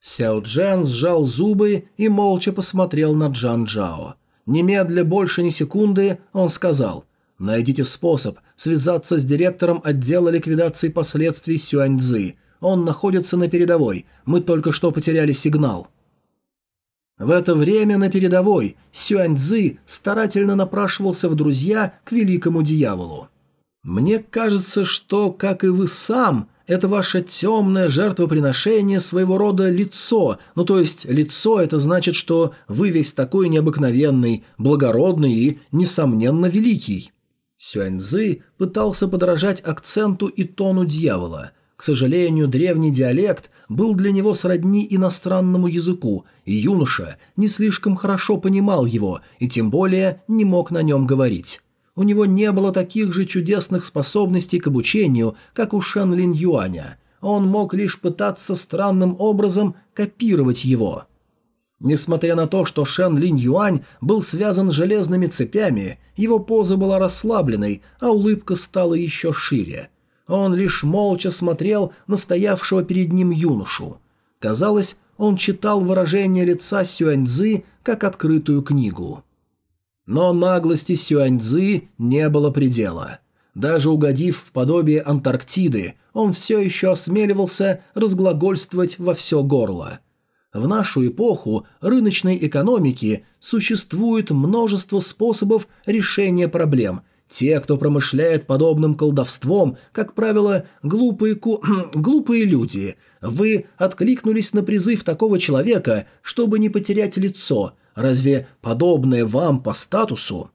Сяо Джен сжал зубы и молча посмотрел на Джан Джао. Немедля больше ни секунды он сказал «Найдите способ связаться с директором отдела ликвидации последствий Сюаньцзы. Он находится на передовой, мы только что потеряли сигнал». В это время на передовой Сюаньцзы старательно напрашивался в друзья к великому дьяволу. «Мне кажется, что, как и вы сам, это ваше темное жертвоприношение своего рода лицо, ну то есть лицо это значит, что вы весь такой необыкновенный, благородный и, несомненно, великий». Сюаньцзы пытался подражать акценту и тону дьявола – к сожалению, древний диалект был для него сродни иностранному языку, и юноша не слишком хорошо понимал его и тем более не мог на нем говорить. У него не было таких же чудесных способностей к обучению, как у Шен Лин Юаня. Он мог лишь пытаться странным образом копировать его. Несмотря на то, что Шен Линь Юань был связан железными цепями, его поза была расслабленной, а улыбка стала еще шире – он лишь молча смотрел на стоявшего перед ним юношу. Казалось, он читал выражение лица Сюаньзы как открытую книгу. Но наглости Сюаньзы не было предела. Даже угодив в подобие Антарктиды, он все еще осмеливался разглагольствовать во все горло. В нашу эпоху рыночной экономики существует множество способов решения проблем – те, кто промышляет подобным колдовством, как правило, глупые, ку... глупые люди. Вы откликнулись на призыв такого человека, чтобы не потерять лицо. Разве подобное вам по статусу?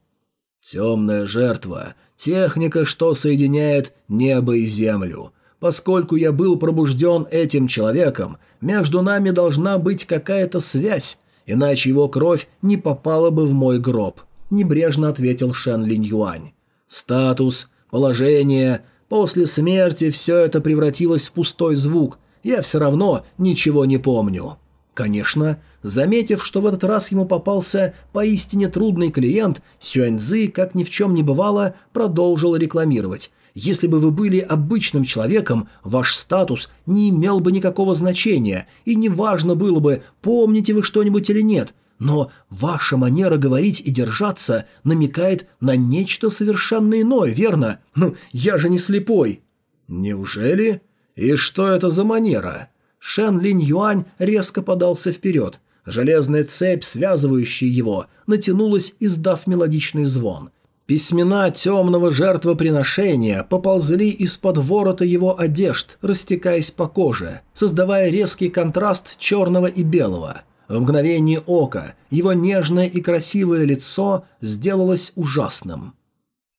Темная жертва. Техника, что соединяет небо и землю. Поскольку я был пробужден этим человеком, между нами должна быть какая-то связь, иначе его кровь не попала бы в мой гроб», – небрежно ответил Шэн Линь Юань. «Статус, положение, после смерти все это превратилось в пустой звук, я все равно ничего не помню». Конечно, заметив, что в этот раз ему попался поистине трудный клиент, Сюаньзы, как ни в чем не бывало, продолжил рекламировать. Если бы вы были обычным человеком, ваш статус не имел бы никакого значения, и неважно было бы, помните вы что-нибудь или нет. Но ваша манера говорить и держаться намекает на нечто совершенно иное, верно? Ну, я же не слепой. Неужели? И что это за манера? Шэн Линь Юань резко подался вперед. Железная цепь, связывающая его, натянулась, издав мелодичный звон – Письмена темного жертвоприношения поползли из-под ворота его одежд, растекаясь по коже, создавая резкий контраст черного и белого. В мгновение ока его нежное и красивое лицо сделалось ужасным.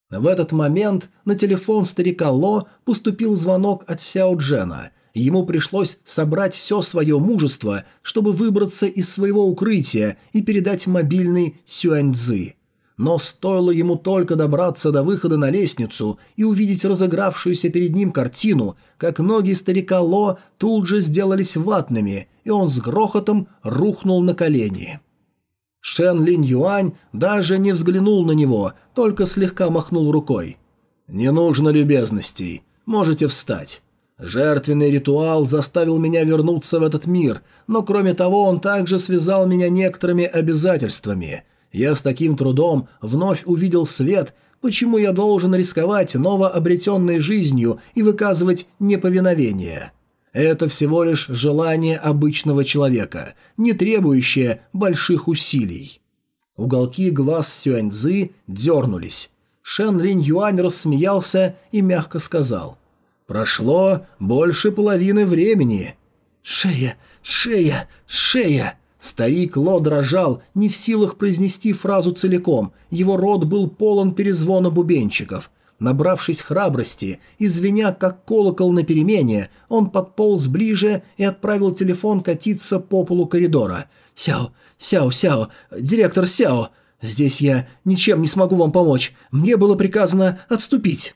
В этот момент на телефон старика Ло поступил звонок от Сяо Джена. Ему пришлось собрать все свое мужество, чтобы выбраться из своего укрытия и передать мобильный Сюаньцзы но стоило ему только добраться до выхода на лестницу и увидеть разыгравшуюся перед ним картину, как ноги старика Ло тут же сделались ватными, и он с грохотом рухнул на колени. Шен Линь Юань даже не взглянул на него, только слегка махнул рукой. «Не нужно любезностей. Можете встать. Жертвенный ритуал заставил меня вернуться в этот мир, но кроме того он также связал меня некоторыми обязательствами – я с таким трудом вновь увидел свет, почему я должен рисковать новообретенной жизнью и выказывать неповиновение? Это всего лишь желание обычного человека, не требующее больших усилий. Уголки глаз Сюаньцзы дернулись. Шэн Линь Юань рассмеялся и мягко сказал. «Прошло больше половины времени». «Шея, шея, шея!» Старик Ло дрожал, не в силах произнести фразу целиком, его рот был полон перезвона бубенчиков. Набравшись храбрости, извиня как колокол на перемене, он подполз ближе и отправил телефон катиться по полу коридора. «Сяо, Сяо, Сяо, директор Сяо, здесь я ничем не смогу вам помочь, мне было приказано отступить».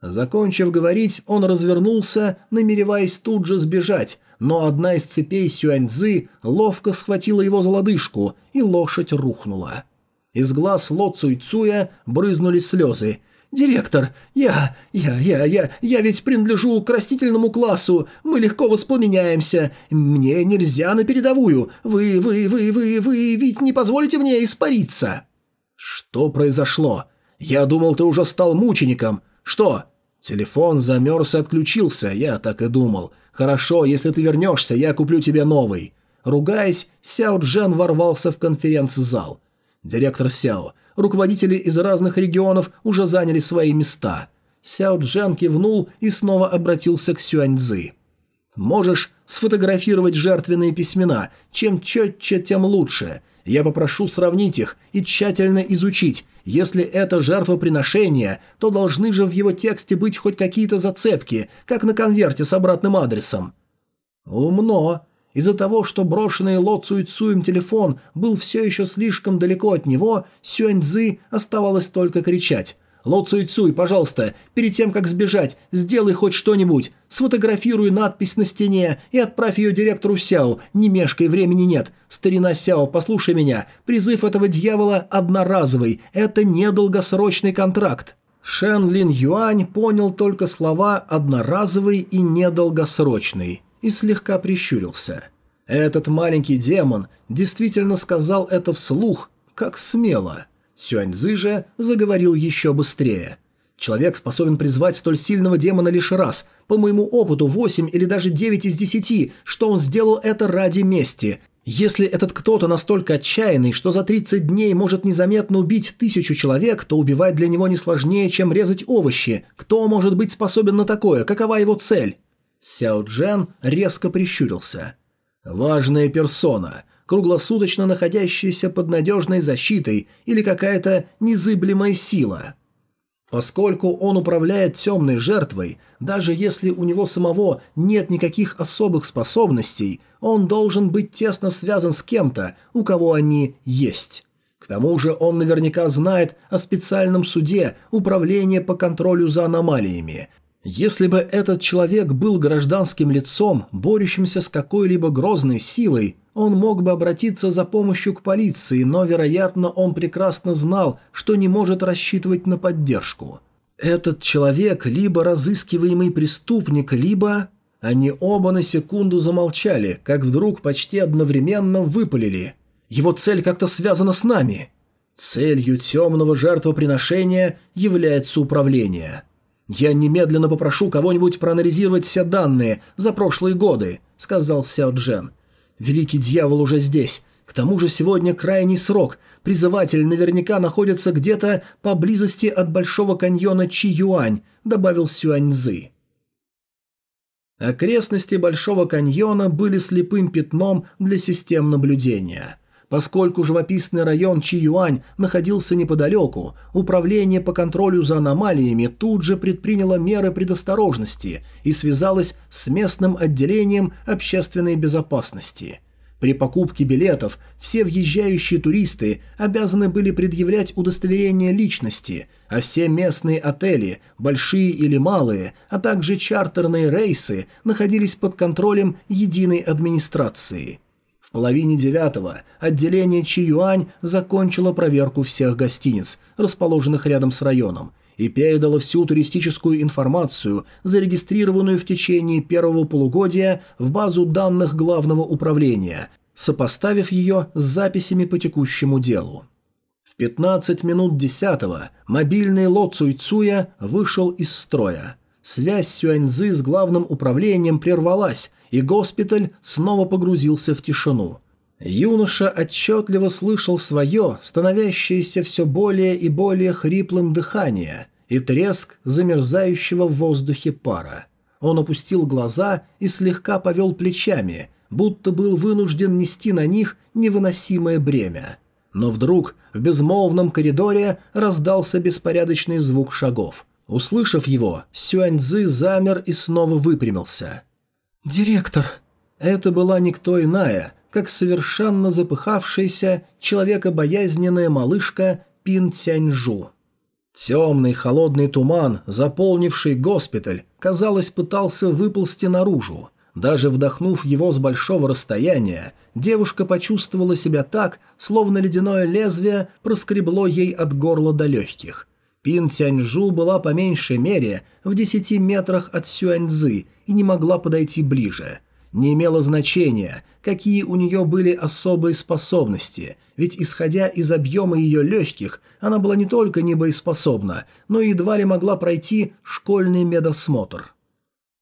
Закончив говорить, он развернулся, намереваясь тут же сбежать, но одна из цепей Сюаньзы ловко схватила его за лодыжку, и лошадь рухнула. Из глаз Ло Цуйцуя брызнули слезы. «Директор, я, я, я, я, я ведь принадлежу к растительному классу, мы легко воспламеняемся, мне нельзя на передовую, вы, вы, вы, вы, вы ведь не позволите мне испариться». «Что произошло? Я думал, ты уже стал мучеником. Что?» Телефон замерз и отключился, я так и думал. «Хорошо, если ты вернешься, я куплю тебе новый». Ругаясь, Сяо Джен ворвался в конференц-зал. Директор Сяо, руководители из разных регионов уже заняли свои места. Сяо Джен кивнул и снова обратился к Сюаньцзы. «Можешь сфотографировать жертвенные письмена. Чем четче, тем лучше. Я попрошу сравнить их и тщательно изучить. Если это жертвоприношение, то должны же в его тексте быть хоть какие-то зацепки, как на конверте с обратным адресом. Умно. Из-за того, что брошенный Ло Цуйцуем телефон был все еще слишком далеко от него, Сюаньцзы оставалось только кричать. «Ло Цуй Цуй, пожалуйста, перед тем, как сбежать, сделай хоть что-нибудь. Сфотографируй надпись на стене и отправь ее директору Сяо. Не мешкай, времени нет. Старина Сяо, послушай меня. Призыв этого дьявола одноразовый. Это не долгосрочный контракт». Шэн Лин Юань понял только слова «одноразовый» и «недолгосрочный» и слегка прищурился. Этот маленький демон действительно сказал это вслух, как смело – Сюаньзы же заговорил еще быстрее. Человек способен призвать столь сильного демона лишь раз. По моему опыту, 8 или даже 9 из 10, что он сделал это ради мести. Если этот кто-то настолько отчаянный, что за 30 дней может незаметно убить тысячу человек, то убивать для него не сложнее, чем резать овощи. Кто может быть способен на такое? Какова его цель? Сяо Джен резко прищурился. «Важная персона круглосуточно находящаяся под надежной защитой или какая-то незыблемая сила. Поскольку он управляет темной жертвой, даже если у него самого нет никаких особых способностей, он должен быть тесно связан с кем-то, у кого они есть. К тому же он наверняка знает о специальном суде Управления по контролю за аномалиями. Если бы этот человек был гражданским лицом, борющимся с какой-либо грозной силой, он мог бы обратиться за помощью к полиции, но, вероятно, он прекрасно знал, что не может рассчитывать на поддержку. Этот человек либо разыскиваемый преступник, либо... Они оба на секунду замолчали, как вдруг почти одновременно выпалили – его цель как-то связана с нами. Целью темного жертвоприношения является управление. Я немедленно попрошу кого-нибудь проанализировать все данные за прошлые годы», — сказал Сяо Джен. «Великий дьявол уже здесь. К тому же сегодня крайний срок. Призыватель наверняка находится где-то поблизости от Большого каньона Чи-Юань», — добавил Сюань Цзы. Окрестности Большого каньона были слепым пятном для систем наблюдения — Поскольку живописный район Чиюань находился неподалеку, Управление по контролю за аномалиями тут же предприняло меры предосторожности и связалось с местным отделением общественной безопасности. При покупке билетов все въезжающие туристы обязаны были предъявлять удостоверение личности, а все местные отели, большие или малые, а также чартерные рейсы находились под контролем единой администрации – в половине девятого отделение Чиюань закончило проверку всех гостиниц, расположенных рядом с районом, и передало всю туристическую информацию, зарегистрированную в течение первого полугодия в базу данных главного управления, сопоставив ее с записями по текущему делу. В 15 минут десятого мобильный Ло Цуйцуя вышел из строя. Связь Сюаньзы с главным управлением прервалась, и госпиталь снова погрузился в тишину. Юноша отчетливо слышал свое, становящееся все более и более хриплым дыхание и треск замерзающего в воздухе пара. Он опустил глаза и слегка повел плечами, будто был вынужден нести на них невыносимое бремя. Но вдруг в безмолвном коридоре раздался беспорядочный звук шагов. Услышав его, Сюаньзы замер и снова выпрямился. «Директор!» Это была никто иная, как совершенно запыхавшаяся, человекобоязненная малышка Пин Тяньжу. Темный холодный туман, заполнивший госпиталь, казалось, пытался выползти наружу. Даже вдохнув его с большого расстояния, девушка почувствовала себя так, словно ледяное лезвие проскребло ей от горла до легких. Пин Тяньжу была по меньшей мере в десяти метрах от Сюаньзы и не могла подойти ближе. Не имело значения, какие у нее были особые способности, ведь, исходя из объема ее легких, она была не только небоеспособна, но и едва ли могла пройти школьный медосмотр.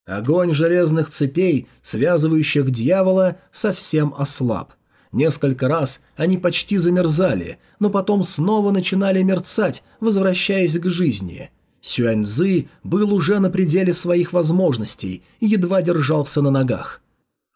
Огонь железных цепей, связывающих дьявола, совсем ослаб – Несколько раз они почти замерзали, но потом снова начинали мерцать, возвращаясь к жизни. Сюаньзы был уже на пределе своих возможностей и едва держался на ногах.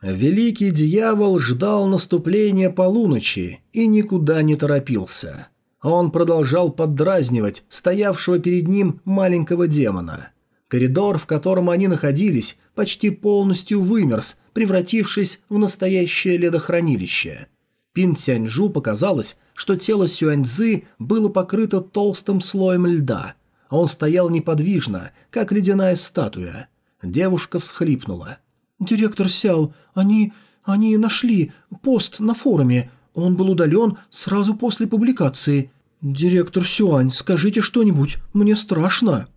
Великий дьявол ждал наступления полуночи и никуда не торопился. Он продолжал поддразнивать стоявшего перед ним маленького демона. Коридор, в котором они находились, почти полностью вымерз, превратившись в настоящее ледохранилище. Пин Цяньжу показалось, что тело Сюаньцзы было покрыто толстым слоем льда, а он стоял неподвижно, как ледяная статуя. Девушка всхлипнула. «Директор Сяо, они... они нашли пост на форуме. Он был удален сразу после публикации. Директор Сюань, скажите что-нибудь, мне страшно».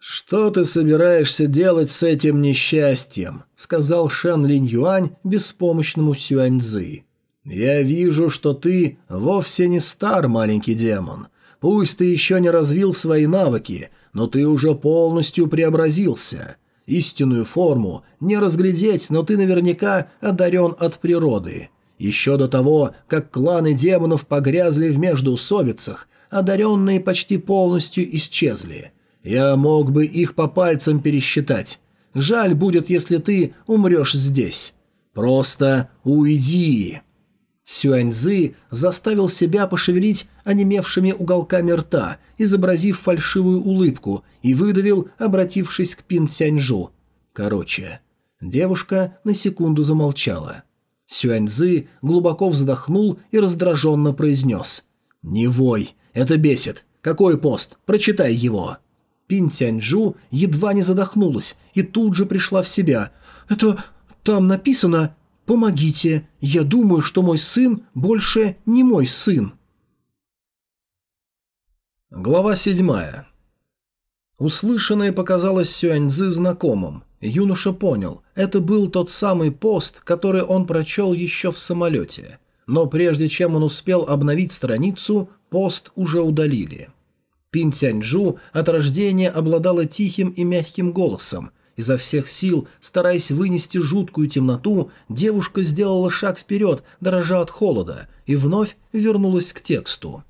«Что ты собираешься делать с этим несчастьем?» – сказал Шэн Линь Юань беспомощному Сюаньзы. «Я вижу, что ты вовсе не стар, маленький демон. Пусть ты еще не развил свои навыки, но ты уже полностью преобразился. Истинную форму не разглядеть, но ты наверняка одарен от природы. Еще до того, как кланы демонов погрязли в междоусобицах, одаренные почти полностью исчезли». Я мог бы их по пальцам пересчитать. Жаль будет, если ты умрешь здесь. Просто уйди». Сюаньзы заставил себя пошевелить онемевшими уголками рта, изобразив фальшивую улыбку, и выдавил, обратившись к Пин Цяньжу. Короче, девушка на секунду замолчала. Сюаньзы глубоко вздохнул и раздраженно произнес. «Не вой, это бесит. Какой пост? Прочитай его». Пин Тяньжу едва не задохнулась и тут же пришла в себя. «Это... там написано «Помогите, я думаю, что мой сын больше не мой сын». Глава седьмая. Услышанное показалось Сюаньзы знакомым. Юноша понял, это был тот самый пост, который он прочел еще в самолете. Но прежде чем он успел обновить страницу, пост уже удалили. Пин Тяньжу от рождения обладала тихим и мягким голосом. Изо всех сил, стараясь вынести жуткую темноту, девушка сделала шаг вперед, дрожа от холода, и вновь вернулась к тексту.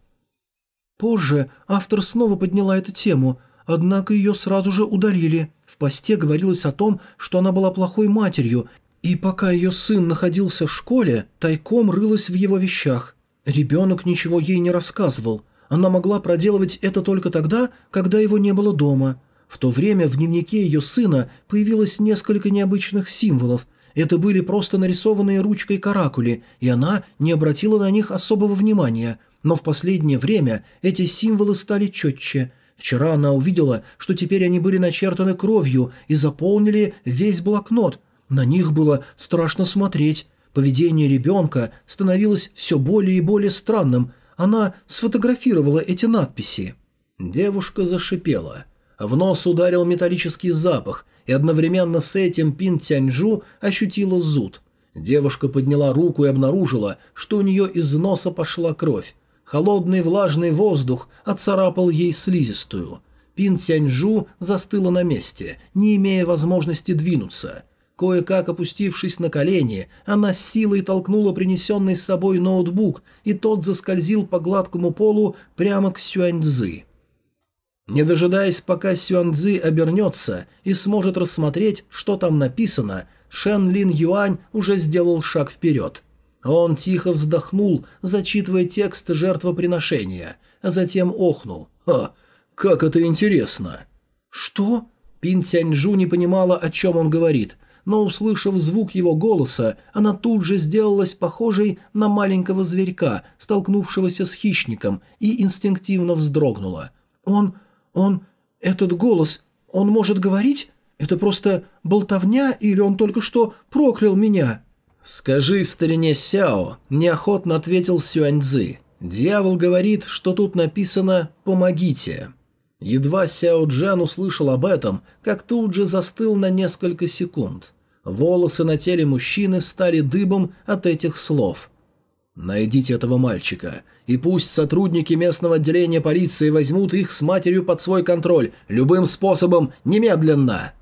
Позже автор снова подняла эту тему, однако ее сразу же удалили. В посте говорилось о том, что она была плохой матерью, и пока ее сын находился в школе, тайком рылась в его вещах. Ребенок ничего ей не рассказывал. Она могла проделывать это только тогда, когда его не было дома. В то время в дневнике ее сына появилось несколько необычных символов. Это были просто нарисованные ручкой каракули, и она не обратила на них особого внимания. Но в последнее время эти символы стали четче – Вчера она увидела, что теперь они были начертаны кровью и заполнили весь блокнот. На них было страшно смотреть. Поведение ребенка становилось все более и более странным. Она сфотографировала эти надписи. Девушка зашипела. В нос ударил металлический запах, и одновременно с этим Пин Тяньжу ощутила зуд. Девушка подняла руку и обнаружила, что у нее из носа пошла кровь. Холодный влажный воздух отцарапал ей слизистую. Пин Тяньжу застыла на месте, не имея возможности двинуться. Кое-как опустившись на колени, она с силой толкнула принесенный с собой ноутбук, и тот заскользил по гладкому полу прямо к Сюаньцзы. Не дожидаясь, пока Сюаньцзы обернется и сможет рассмотреть, что там написано, Шен Лин Юань уже сделал шаг вперед – он тихо вздохнул, зачитывая текст жертвоприношения, а затем охнул. «А, как это интересно!» «Что?» Пин Тяньжу не понимала, о чем он говорит, но, услышав звук его голоса, она тут же сделалась похожей на маленького зверька, столкнувшегося с хищником, и инстинктивно вздрогнула. «Он... он... этот голос... он может говорить? Это просто болтовня или он только что проклял меня?» «Скажи старине Сяо», – неохотно ответил Сюаньцзы. «Дьявол говорит, что тут написано «помогите». Едва Сяо Джан услышал об этом, как тут же застыл на несколько секунд. Волосы на теле мужчины стали дыбом от этих слов. «Найдите этого мальчика, и пусть сотрудники местного отделения полиции возьмут их с матерью под свой контроль, любым способом, немедленно!»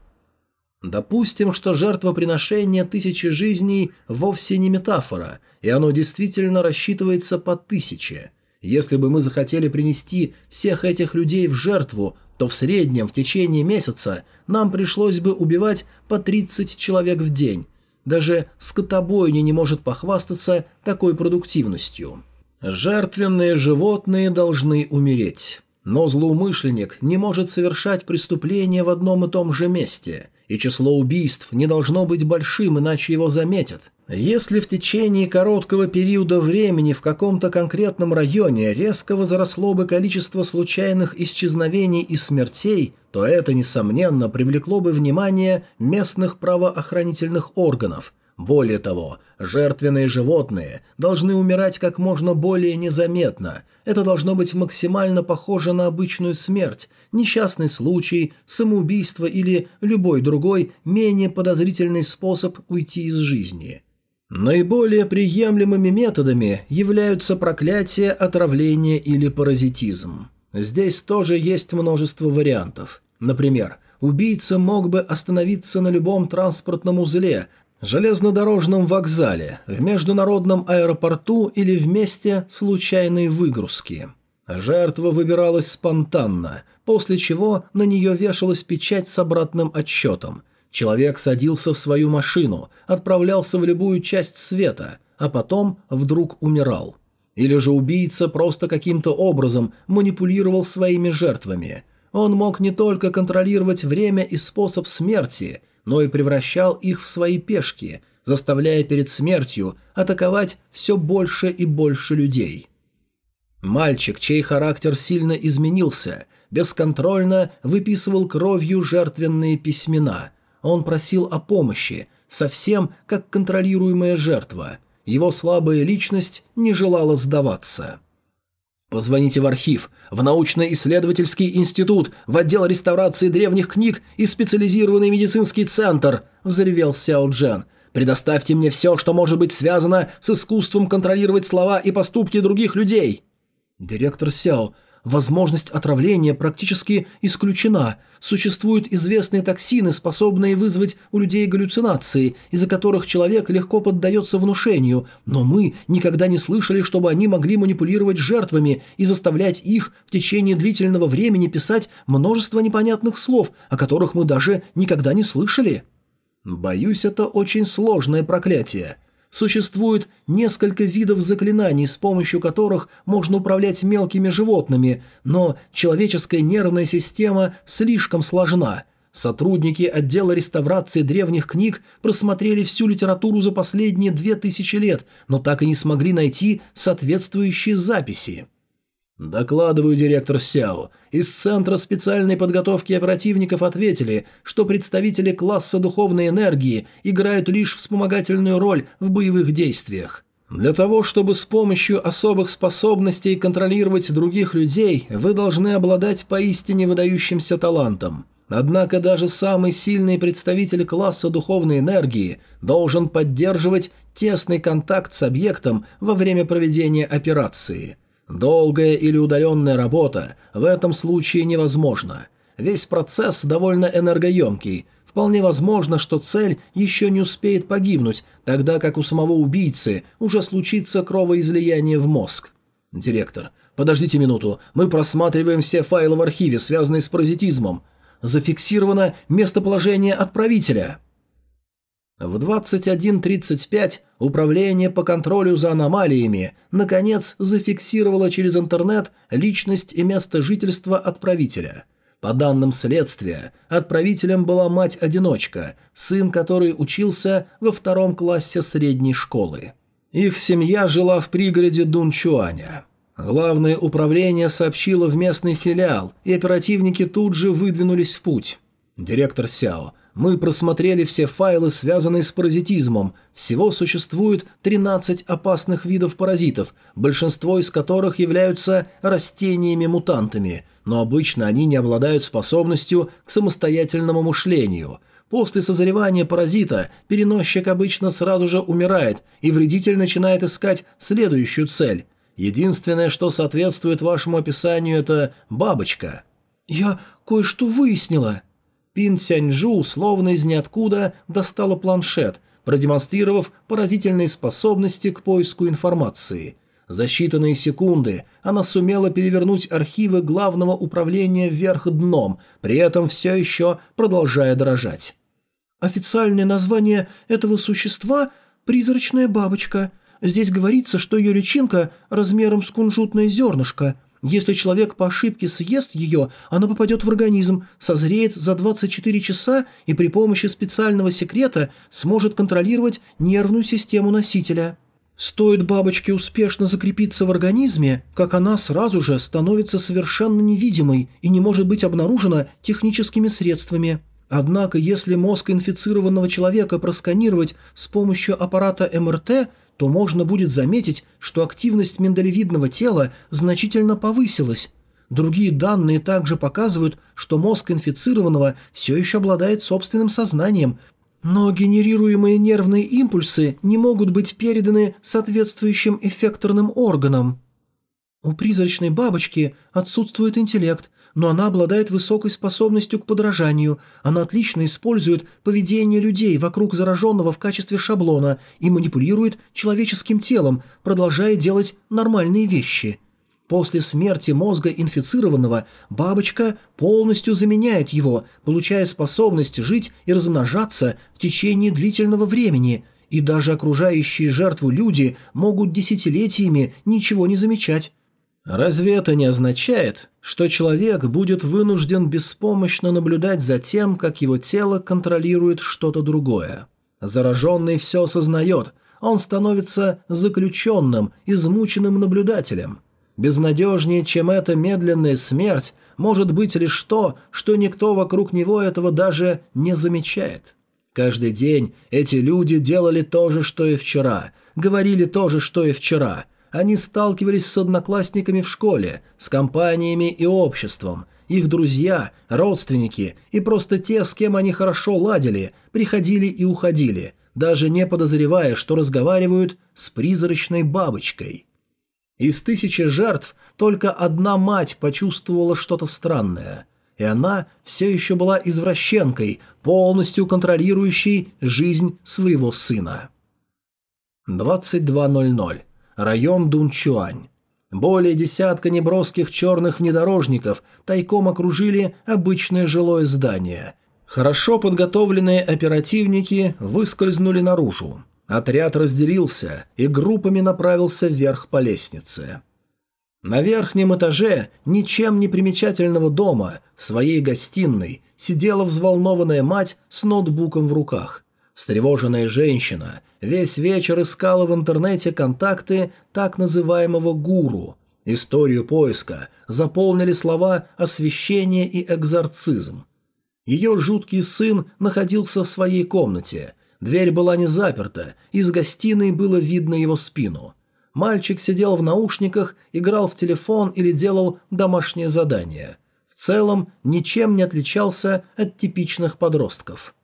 Допустим, что жертвоприношение тысячи жизней вовсе не метафора, и оно действительно рассчитывается по тысяче. Если бы мы захотели принести всех этих людей в жертву, то в среднем в течение месяца нам пришлось бы убивать по 30 человек в день. Даже скотобойня не может похвастаться такой продуктивностью. Жертвенные животные должны умереть. Но злоумышленник не может совершать преступление в одном и том же месте – и число убийств не должно быть большим, иначе его заметят. Если в течение короткого периода времени в каком-то конкретном районе резко возросло бы количество случайных исчезновений и смертей, то это, несомненно, привлекло бы внимание местных правоохранительных органов. Более того, жертвенные животные должны умирать как можно более незаметно. Это должно быть максимально похоже на обычную смерть, несчастный случай, самоубийство или любой другой, менее подозрительный способ уйти из жизни. Наиболее приемлемыми методами являются проклятие, отравление или паразитизм. Здесь тоже есть множество вариантов. Например, убийца мог бы остановиться на любом транспортном узле, железнодорожном вокзале, в международном аэропорту или в месте случайной выгрузки. Жертва выбиралась спонтанно, после чего на нее вешалась печать с обратным отсчетом. Человек садился в свою машину, отправлялся в любую часть света, а потом вдруг умирал. Или же убийца просто каким-то образом манипулировал своими жертвами. Он мог не только контролировать время и способ смерти, но и превращал их в свои пешки, заставляя перед смертью атаковать все больше и больше людей. Мальчик, чей характер сильно изменился, бесконтрольно выписывал кровью жертвенные письмена. Он просил о помощи, совсем как контролируемая жертва – его слабая личность не желала сдаваться. «Позвоните в архив, в научно-исследовательский институт, в отдел реставрации древних книг и специализированный медицинский центр», – взревел Сяо Джен. «Предоставьте мне все, что может быть связано с искусством контролировать слова и поступки других людей». Директор Сяо Возможность отравления практически исключена. Существуют известные токсины, способные вызвать у людей галлюцинации, из-за которых человек легко поддается внушению, но мы никогда не слышали, чтобы они могли манипулировать жертвами и заставлять их в течение длительного времени писать множество непонятных слов, о которых мы даже никогда не слышали. Боюсь, это очень сложное проклятие. Существует несколько видов заклинаний, с помощью которых можно управлять мелкими животными, но человеческая нервная система слишком сложна. Сотрудники отдела реставрации древних книг просмотрели всю литературу за последние две тысячи лет, но так и не смогли найти соответствующие записи. Докладываю, директор Сяо. Из Центра специальной подготовки оперативников ответили, что представители класса духовной энергии играют лишь вспомогательную роль в боевых действиях. Для того, чтобы с помощью особых способностей контролировать других людей, вы должны обладать поистине выдающимся талантом. Однако даже самый сильный представитель класса духовной энергии должен поддерживать тесный контакт с объектом во время проведения операции – Долгая или удаленная работа в этом случае невозможна. Весь процесс довольно энергоемкий. Вполне возможно, что цель еще не успеет погибнуть, тогда как у самого убийцы уже случится кровоизлияние в мозг. Директор, подождите минуту, мы просматриваем все файлы в архиве, связанные с паразитизмом. Зафиксировано местоположение отправителя. В 21.35 Управление по контролю за аномалиями наконец зафиксировало через интернет личность и место жительства отправителя. По данным следствия, отправителем была мать-одиночка, сын которой учился во втором классе средней школы. Их семья жила в пригороде Дунчуаня. Главное управление сообщило в местный филиал, и оперативники тут же выдвинулись в путь. Директор Сяо – мы просмотрели все файлы, связанные с паразитизмом. Всего существует 13 опасных видов паразитов, большинство из которых являются растениями-мутантами, но обычно они не обладают способностью к самостоятельному мышлению. После созревания паразита переносчик обычно сразу же умирает, и вредитель начинает искать следующую цель. Единственное, что соответствует вашему описанию, это бабочка. «Я кое-что выяснила», Пин Сяньжу словно из ниоткуда достала планшет, продемонстрировав поразительные способности к поиску информации. За считанные секунды она сумела перевернуть архивы главного управления вверх дном, при этом все еще продолжая дрожать. Официальное название этого существа – «призрачная бабочка». Здесь говорится, что ее личинка размером с кунжутное зернышко – если человек по ошибке съест ее, она попадет в организм, созреет за 24 часа и при помощи специального секрета сможет контролировать нервную систему носителя. Стоит бабочке успешно закрепиться в организме, как она сразу же становится совершенно невидимой и не может быть обнаружена техническими средствами. Однако, если мозг инфицированного человека просканировать с помощью аппарата МРТ – то можно будет заметить, что активность миндалевидного тела значительно повысилась. Другие данные также показывают, что мозг инфицированного все еще обладает собственным сознанием, но генерируемые нервные импульсы не могут быть переданы соответствующим эффекторным органам. У призрачной бабочки отсутствует интеллект, но она обладает высокой способностью к подражанию. Она отлично использует поведение людей вокруг зараженного в качестве шаблона и манипулирует человеческим телом, продолжая делать нормальные вещи. После смерти мозга инфицированного бабочка полностью заменяет его, получая способность жить и размножаться в течение длительного времени. и даже окружающие жертву люди могут десятилетиями ничего не замечать. Разве это не означает, что человек будет вынужден беспомощно наблюдать за тем, как его тело контролирует что-то другое? Зараженный все осознает, он становится заключенным, измученным наблюдателем. Безнадежнее, чем эта медленная смерть, может быть лишь то, что никто вокруг него этого даже не замечает. Каждый день эти люди делали то же, что и вчера, говорили то же, что и вчера. Они сталкивались с одноклассниками в школе, с компаниями и обществом. Их друзья, родственники и просто те, с кем они хорошо ладили, приходили и уходили, даже не подозревая, что разговаривают с призрачной бабочкой. Из тысячи жертв только одна мать почувствовала что-то странное, и она все еще была извращенкой, полностью контролирующей жизнь своего сына. 22.00. Район Дунчуань. Более десятка неброских черных внедорожников тайком окружили обычное жилое здание. Хорошо подготовленные оперативники выскользнули наружу. Отряд разделился и группами направился вверх по лестнице. На верхнем этаже ничем не примечательного дома, своей гостиной, сидела взволнованная мать с ноутбуком в руках. Встревоженная женщина весь вечер искала в интернете контакты так называемого гуру. Историю поиска заполнили слова «освящение» и «экзорцизм». Ее жуткий сын находился в своей комнате. Дверь была не заперта, из гостиной было видно его спину. Мальчик сидел в наушниках, играл в телефон или делал домашнее задание. В целом ничем не отличался от типичных подростков.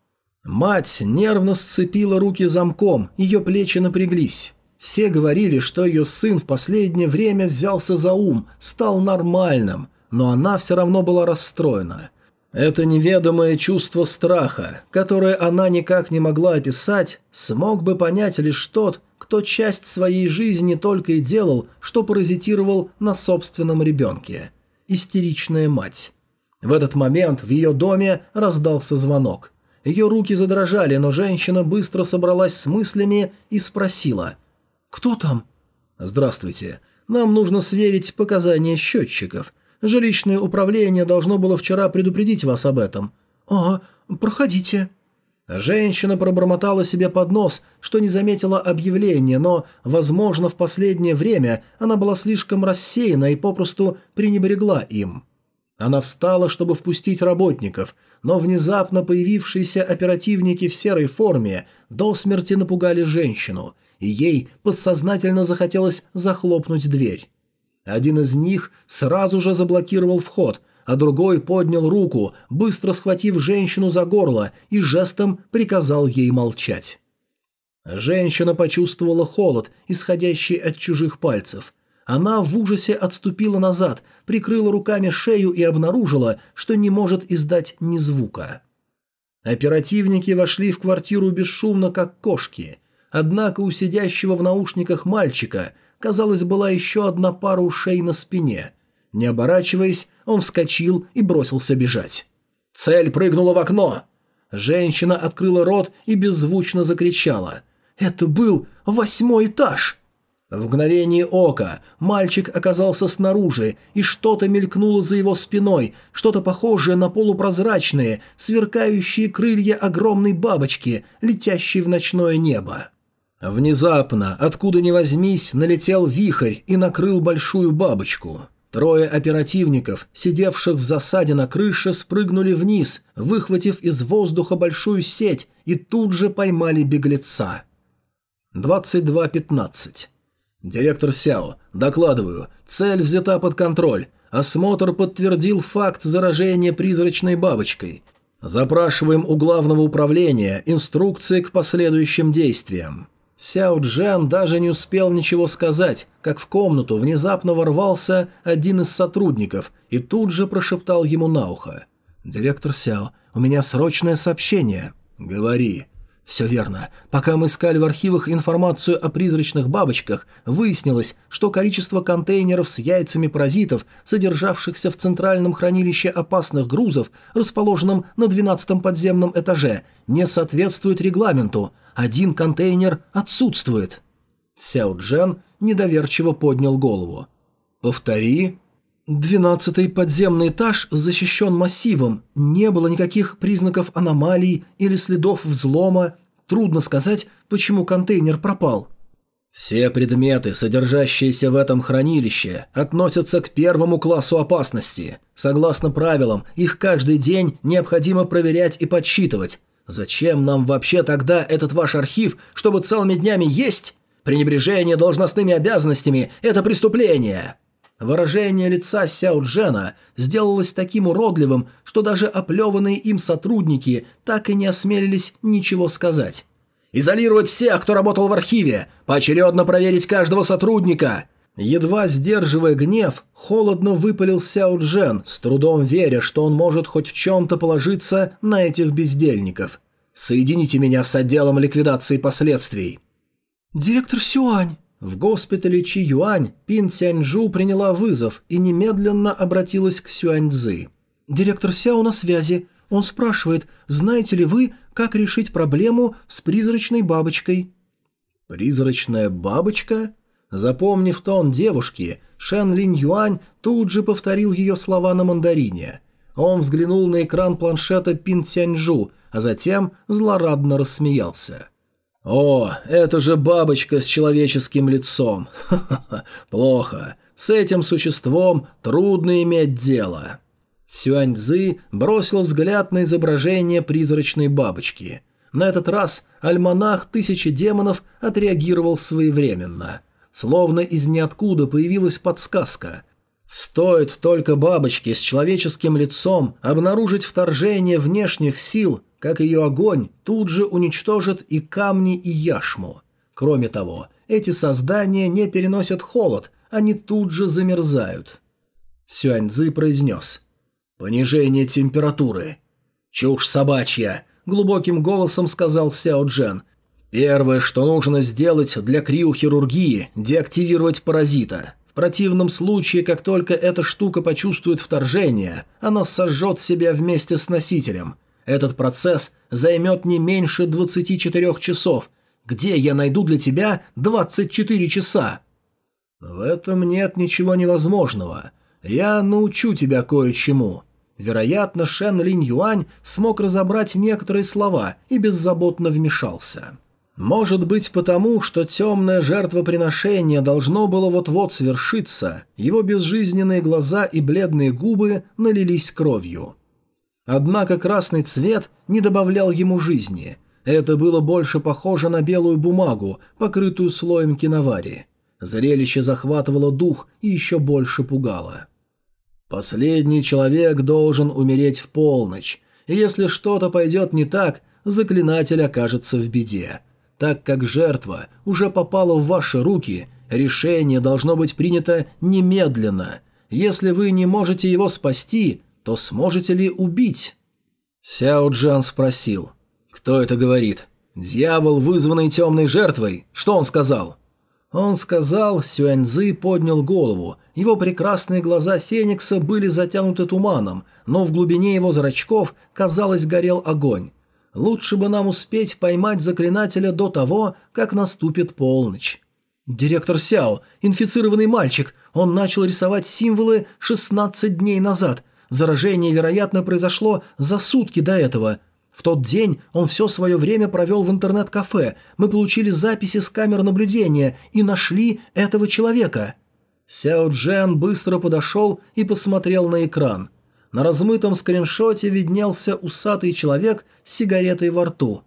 Мать нервно сцепила руки замком, ее плечи напряглись. Все говорили, что ее сын в последнее время взялся за ум, стал нормальным, но она все равно была расстроена. Это неведомое чувство страха, которое она никак не могла описать, смог бы понять лишь тот, кто часть своей жизни только и делал, что паразитировал на собственном ребенке. Истеричная мать. В этот момент в ее доме раздался звонок. Ее руки задрожали, но женщина быстро собралась с мыслями и спросила. «Кто там?» «Здравствуйте. Нам нужно сверить показания счетчиков. Жилищное управление должно было вчера предупредить вас об этом». «А, проходите». Женщина пробормотала себе под нос, что не заметила объявления, но, возможно, в последнее время она была слишком рассеяна и попросту пренебрегла им. Она встала, чтобы впустить работников, но внезапно появившиеся оперативники в серой форме до смерти напугали женщину, и ей подсознательно захотелось захлопнуть дверь. Один из них сразу же заблокировал вход – а другой поднял руку, быстро схватив женщину за горло и жестом приказал ей молчать. Женщина почувствовала холод, исходящий от чужих пальцев. Она в ужасе отступила назад, прикрыла руками шею и обнаружила, что не может издать ни звука. Оперативники вошли в квартиру бесшумно, как кошки. Однако у сидящего в наушниках мальчика, казалось, была еще одна пара ушей на спине – не оборачиваясь, он вскочил и бросился бежать. Цель прыгнула в окно. Женщина открыла рот и беззвучно закричала. «Это был восьмой этаж!» В мгновение ока мальчик оказался снаружи, и что-то мелькнуло за его спиной, что-то похожее на полупрозрачные, сверкающие крылья огромной бабочки, летящей в ночное небо. Внезапно, откуда ни возьмись, налетел вихрь и накрыл большую бабочку. Трое оперативников, сидевших в засаде на крыше, спрыгнули вниз, выхватив из воздуха большую сеть и тут же поймали беглеца. 22.15. Директор Сяо, докладываю, цель взята под контроль. Осмотр подтвердил факт заражения призрачной бабочкой. Запрашиваем у главного управления инструкции к последующим действиям. Сяо Джан даже не успел ничего сказать, как в комнату внезапно ворвался один из сотрудников и тут же прошептал ему на ухо. «Директор Сяо, у меня срочное сообщение». «Говори». Все верно. Пока мы искали в архивах информацию о призрачных бабочках, выяснилось, что количество контейнеров с яйцами паразитов, содержавшихся в центральном хранилище опасных грузов, расположенном на 12-м подземном этаже, не соответствует регламенту. Один контейнер отсутствует. Сяо Джен недоверчиво поднял голову. «Повтори». Двенадцатый подземный этаж защищен массивом, не было никаких признаков аномалий или следов взлома, трудно сказать, почему контейнер пропал. Все предметы, содержащиеся в этом хранилище, относятся к первому классу опасности. Согласно правилам, их каждый день необходимо проверять и подсчитывать. Зачем нам вообще тогда этот ваш архив, чтобы целыми днями есть? Пренебрежение должностными обязанностями – это преступление. Выражение лица Сяо Джена сделалось таким уродливым, что даже оплеванные им сотрудники так и не осмелились ничего сказать. «Изолировать всех, кто работал в архиве! Поочередно проверить каждого сотрудника!» Едва сдерживая гнев, холодно выпалил Сяо Джен, с трудом веря, что он может хоть в чем-то положиться на этих бездельников. «Соедините меня с отделом ликвидации последствий». «Директор Сюань!» В госпитале Чи Юань Пин Цяньжу приняла вызов и немедленно обратилась к Сюань Цзы. «Директор Сяо на связи. Он спрашивает, знаете ли вы, как решить проблему с призрачной бабочкой?» «Призрачная бабочка?» Запомнив тон девушки, Шен Линь Юань тут же повторил ее слова на мандарине. Он взглянул на экран планшета Пин Цяньжу, а затем злорадно рассмеялся. «О, это же бабочка с человеческим лицом! Ха-ха-ха, плохо. С этим существом трудно иметь дело». Сюаньцзы бросил взгляд на изображение призрачной бабочки. На этот раз альманах «Тысячи демонов» отреагировал своевременно. Словно из ниоткуда появилась подсказка. Стоит только бабочке с человеческим лицом обнаружить вторжение внешних сил – как ее огонь тут же уничтожит и камни, и яшму. Кроме того, эти создания не переносят холод, они тут же замерзают. Сюаньцзы произнес. «Понижение температуры». «Чушь собачья», — глубоким голосом сказал Сяо Джен. «Первое, что нужно сделать для криохирургии – деактивировать паразита. В противном случае, как только эта штука почувствует вторжение, она сожжет себя вместе с носителем. Этот процесс займет не меньше 24 часов. Где я найду для тебя 24 часа?» «В этом нет ничего невозможного. Я научу тебя кое-чему». Вероятно, Шен Линь Юань смог разобрать некоторые слова и беззаботно вмешался. Может быть потому, что темное жертвоприношение должно было вот-вот свершиться, его безжизненные глаза и бледные губы налились кровью. Однако красный цвет не добавлял ему жизни. Это было больше похоже на белую бумагу, покрытую слоем киновари. Зрелище захватывало дух и еще больше пугало. Последний человек должен умереть в полночь, если что-то пойдет не так, заклинатель окажется в беде. Так как жертва уже попала в ваши руки, решение должно быть принято немедленно. Если вы не можете его спасти, то сможете ли убить?» Сяо Джан спросил. «Кто это говорит? Дьявол, вызванный темной жертвой? Что он сказал?» Он сказал, Сюаньзы поднял голову. Его прекрасные глаза Феникса были затянуты туманом, но в глубине его зрачков, казалось, горел огонь. Лучше бы нам успеть поймать заклинателя до того, как наступит полночь. «Директор Сяо, инфицированный мальчик, он начал рисовать символы 16 дней назад. Заражение, вероятно, произошло за сутки до этого. В тот день он все свое время провел в интернет-кафе. Мы получили записи с камер наблюдения и нашли этого человека». Сяо Джен быстро подошел и посмотрел на экран. На размытом скриншоте виднелся усатый человек с сигаретой во рту.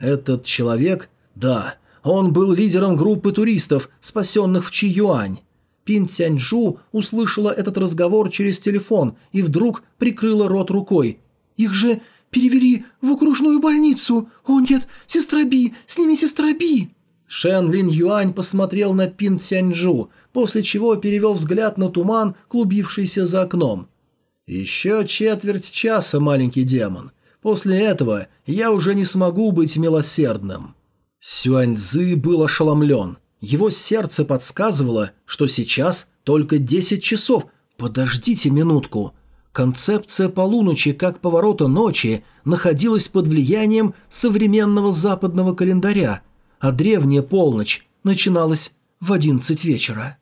Этот человек? Да, он был лидером группы туристов, спасенных в Чиюань. Пин Цяньжу услышала этот разговор через телефон и вдруг прикрыла рот рукой. «Их же перевели в окружную больницу! О нет, сестра Би! С ними сестра Би!» Шен Лин Юань посмотрел на Пин Цяньжу, после чего перевел взгляд на туман, клубившийся за окном. «Еще четверть часа, маленький демон. После этого я уже не смогу быть милосердным». Сюаньзы был ошеломлен. Его сердце подсказывало, что сейчас только 10 часов. Подождите минутку. Концепция полуночи как поворота ночи находилась под влиянием современного западного календаря, а древняя полночь начиналась в 11 вечера.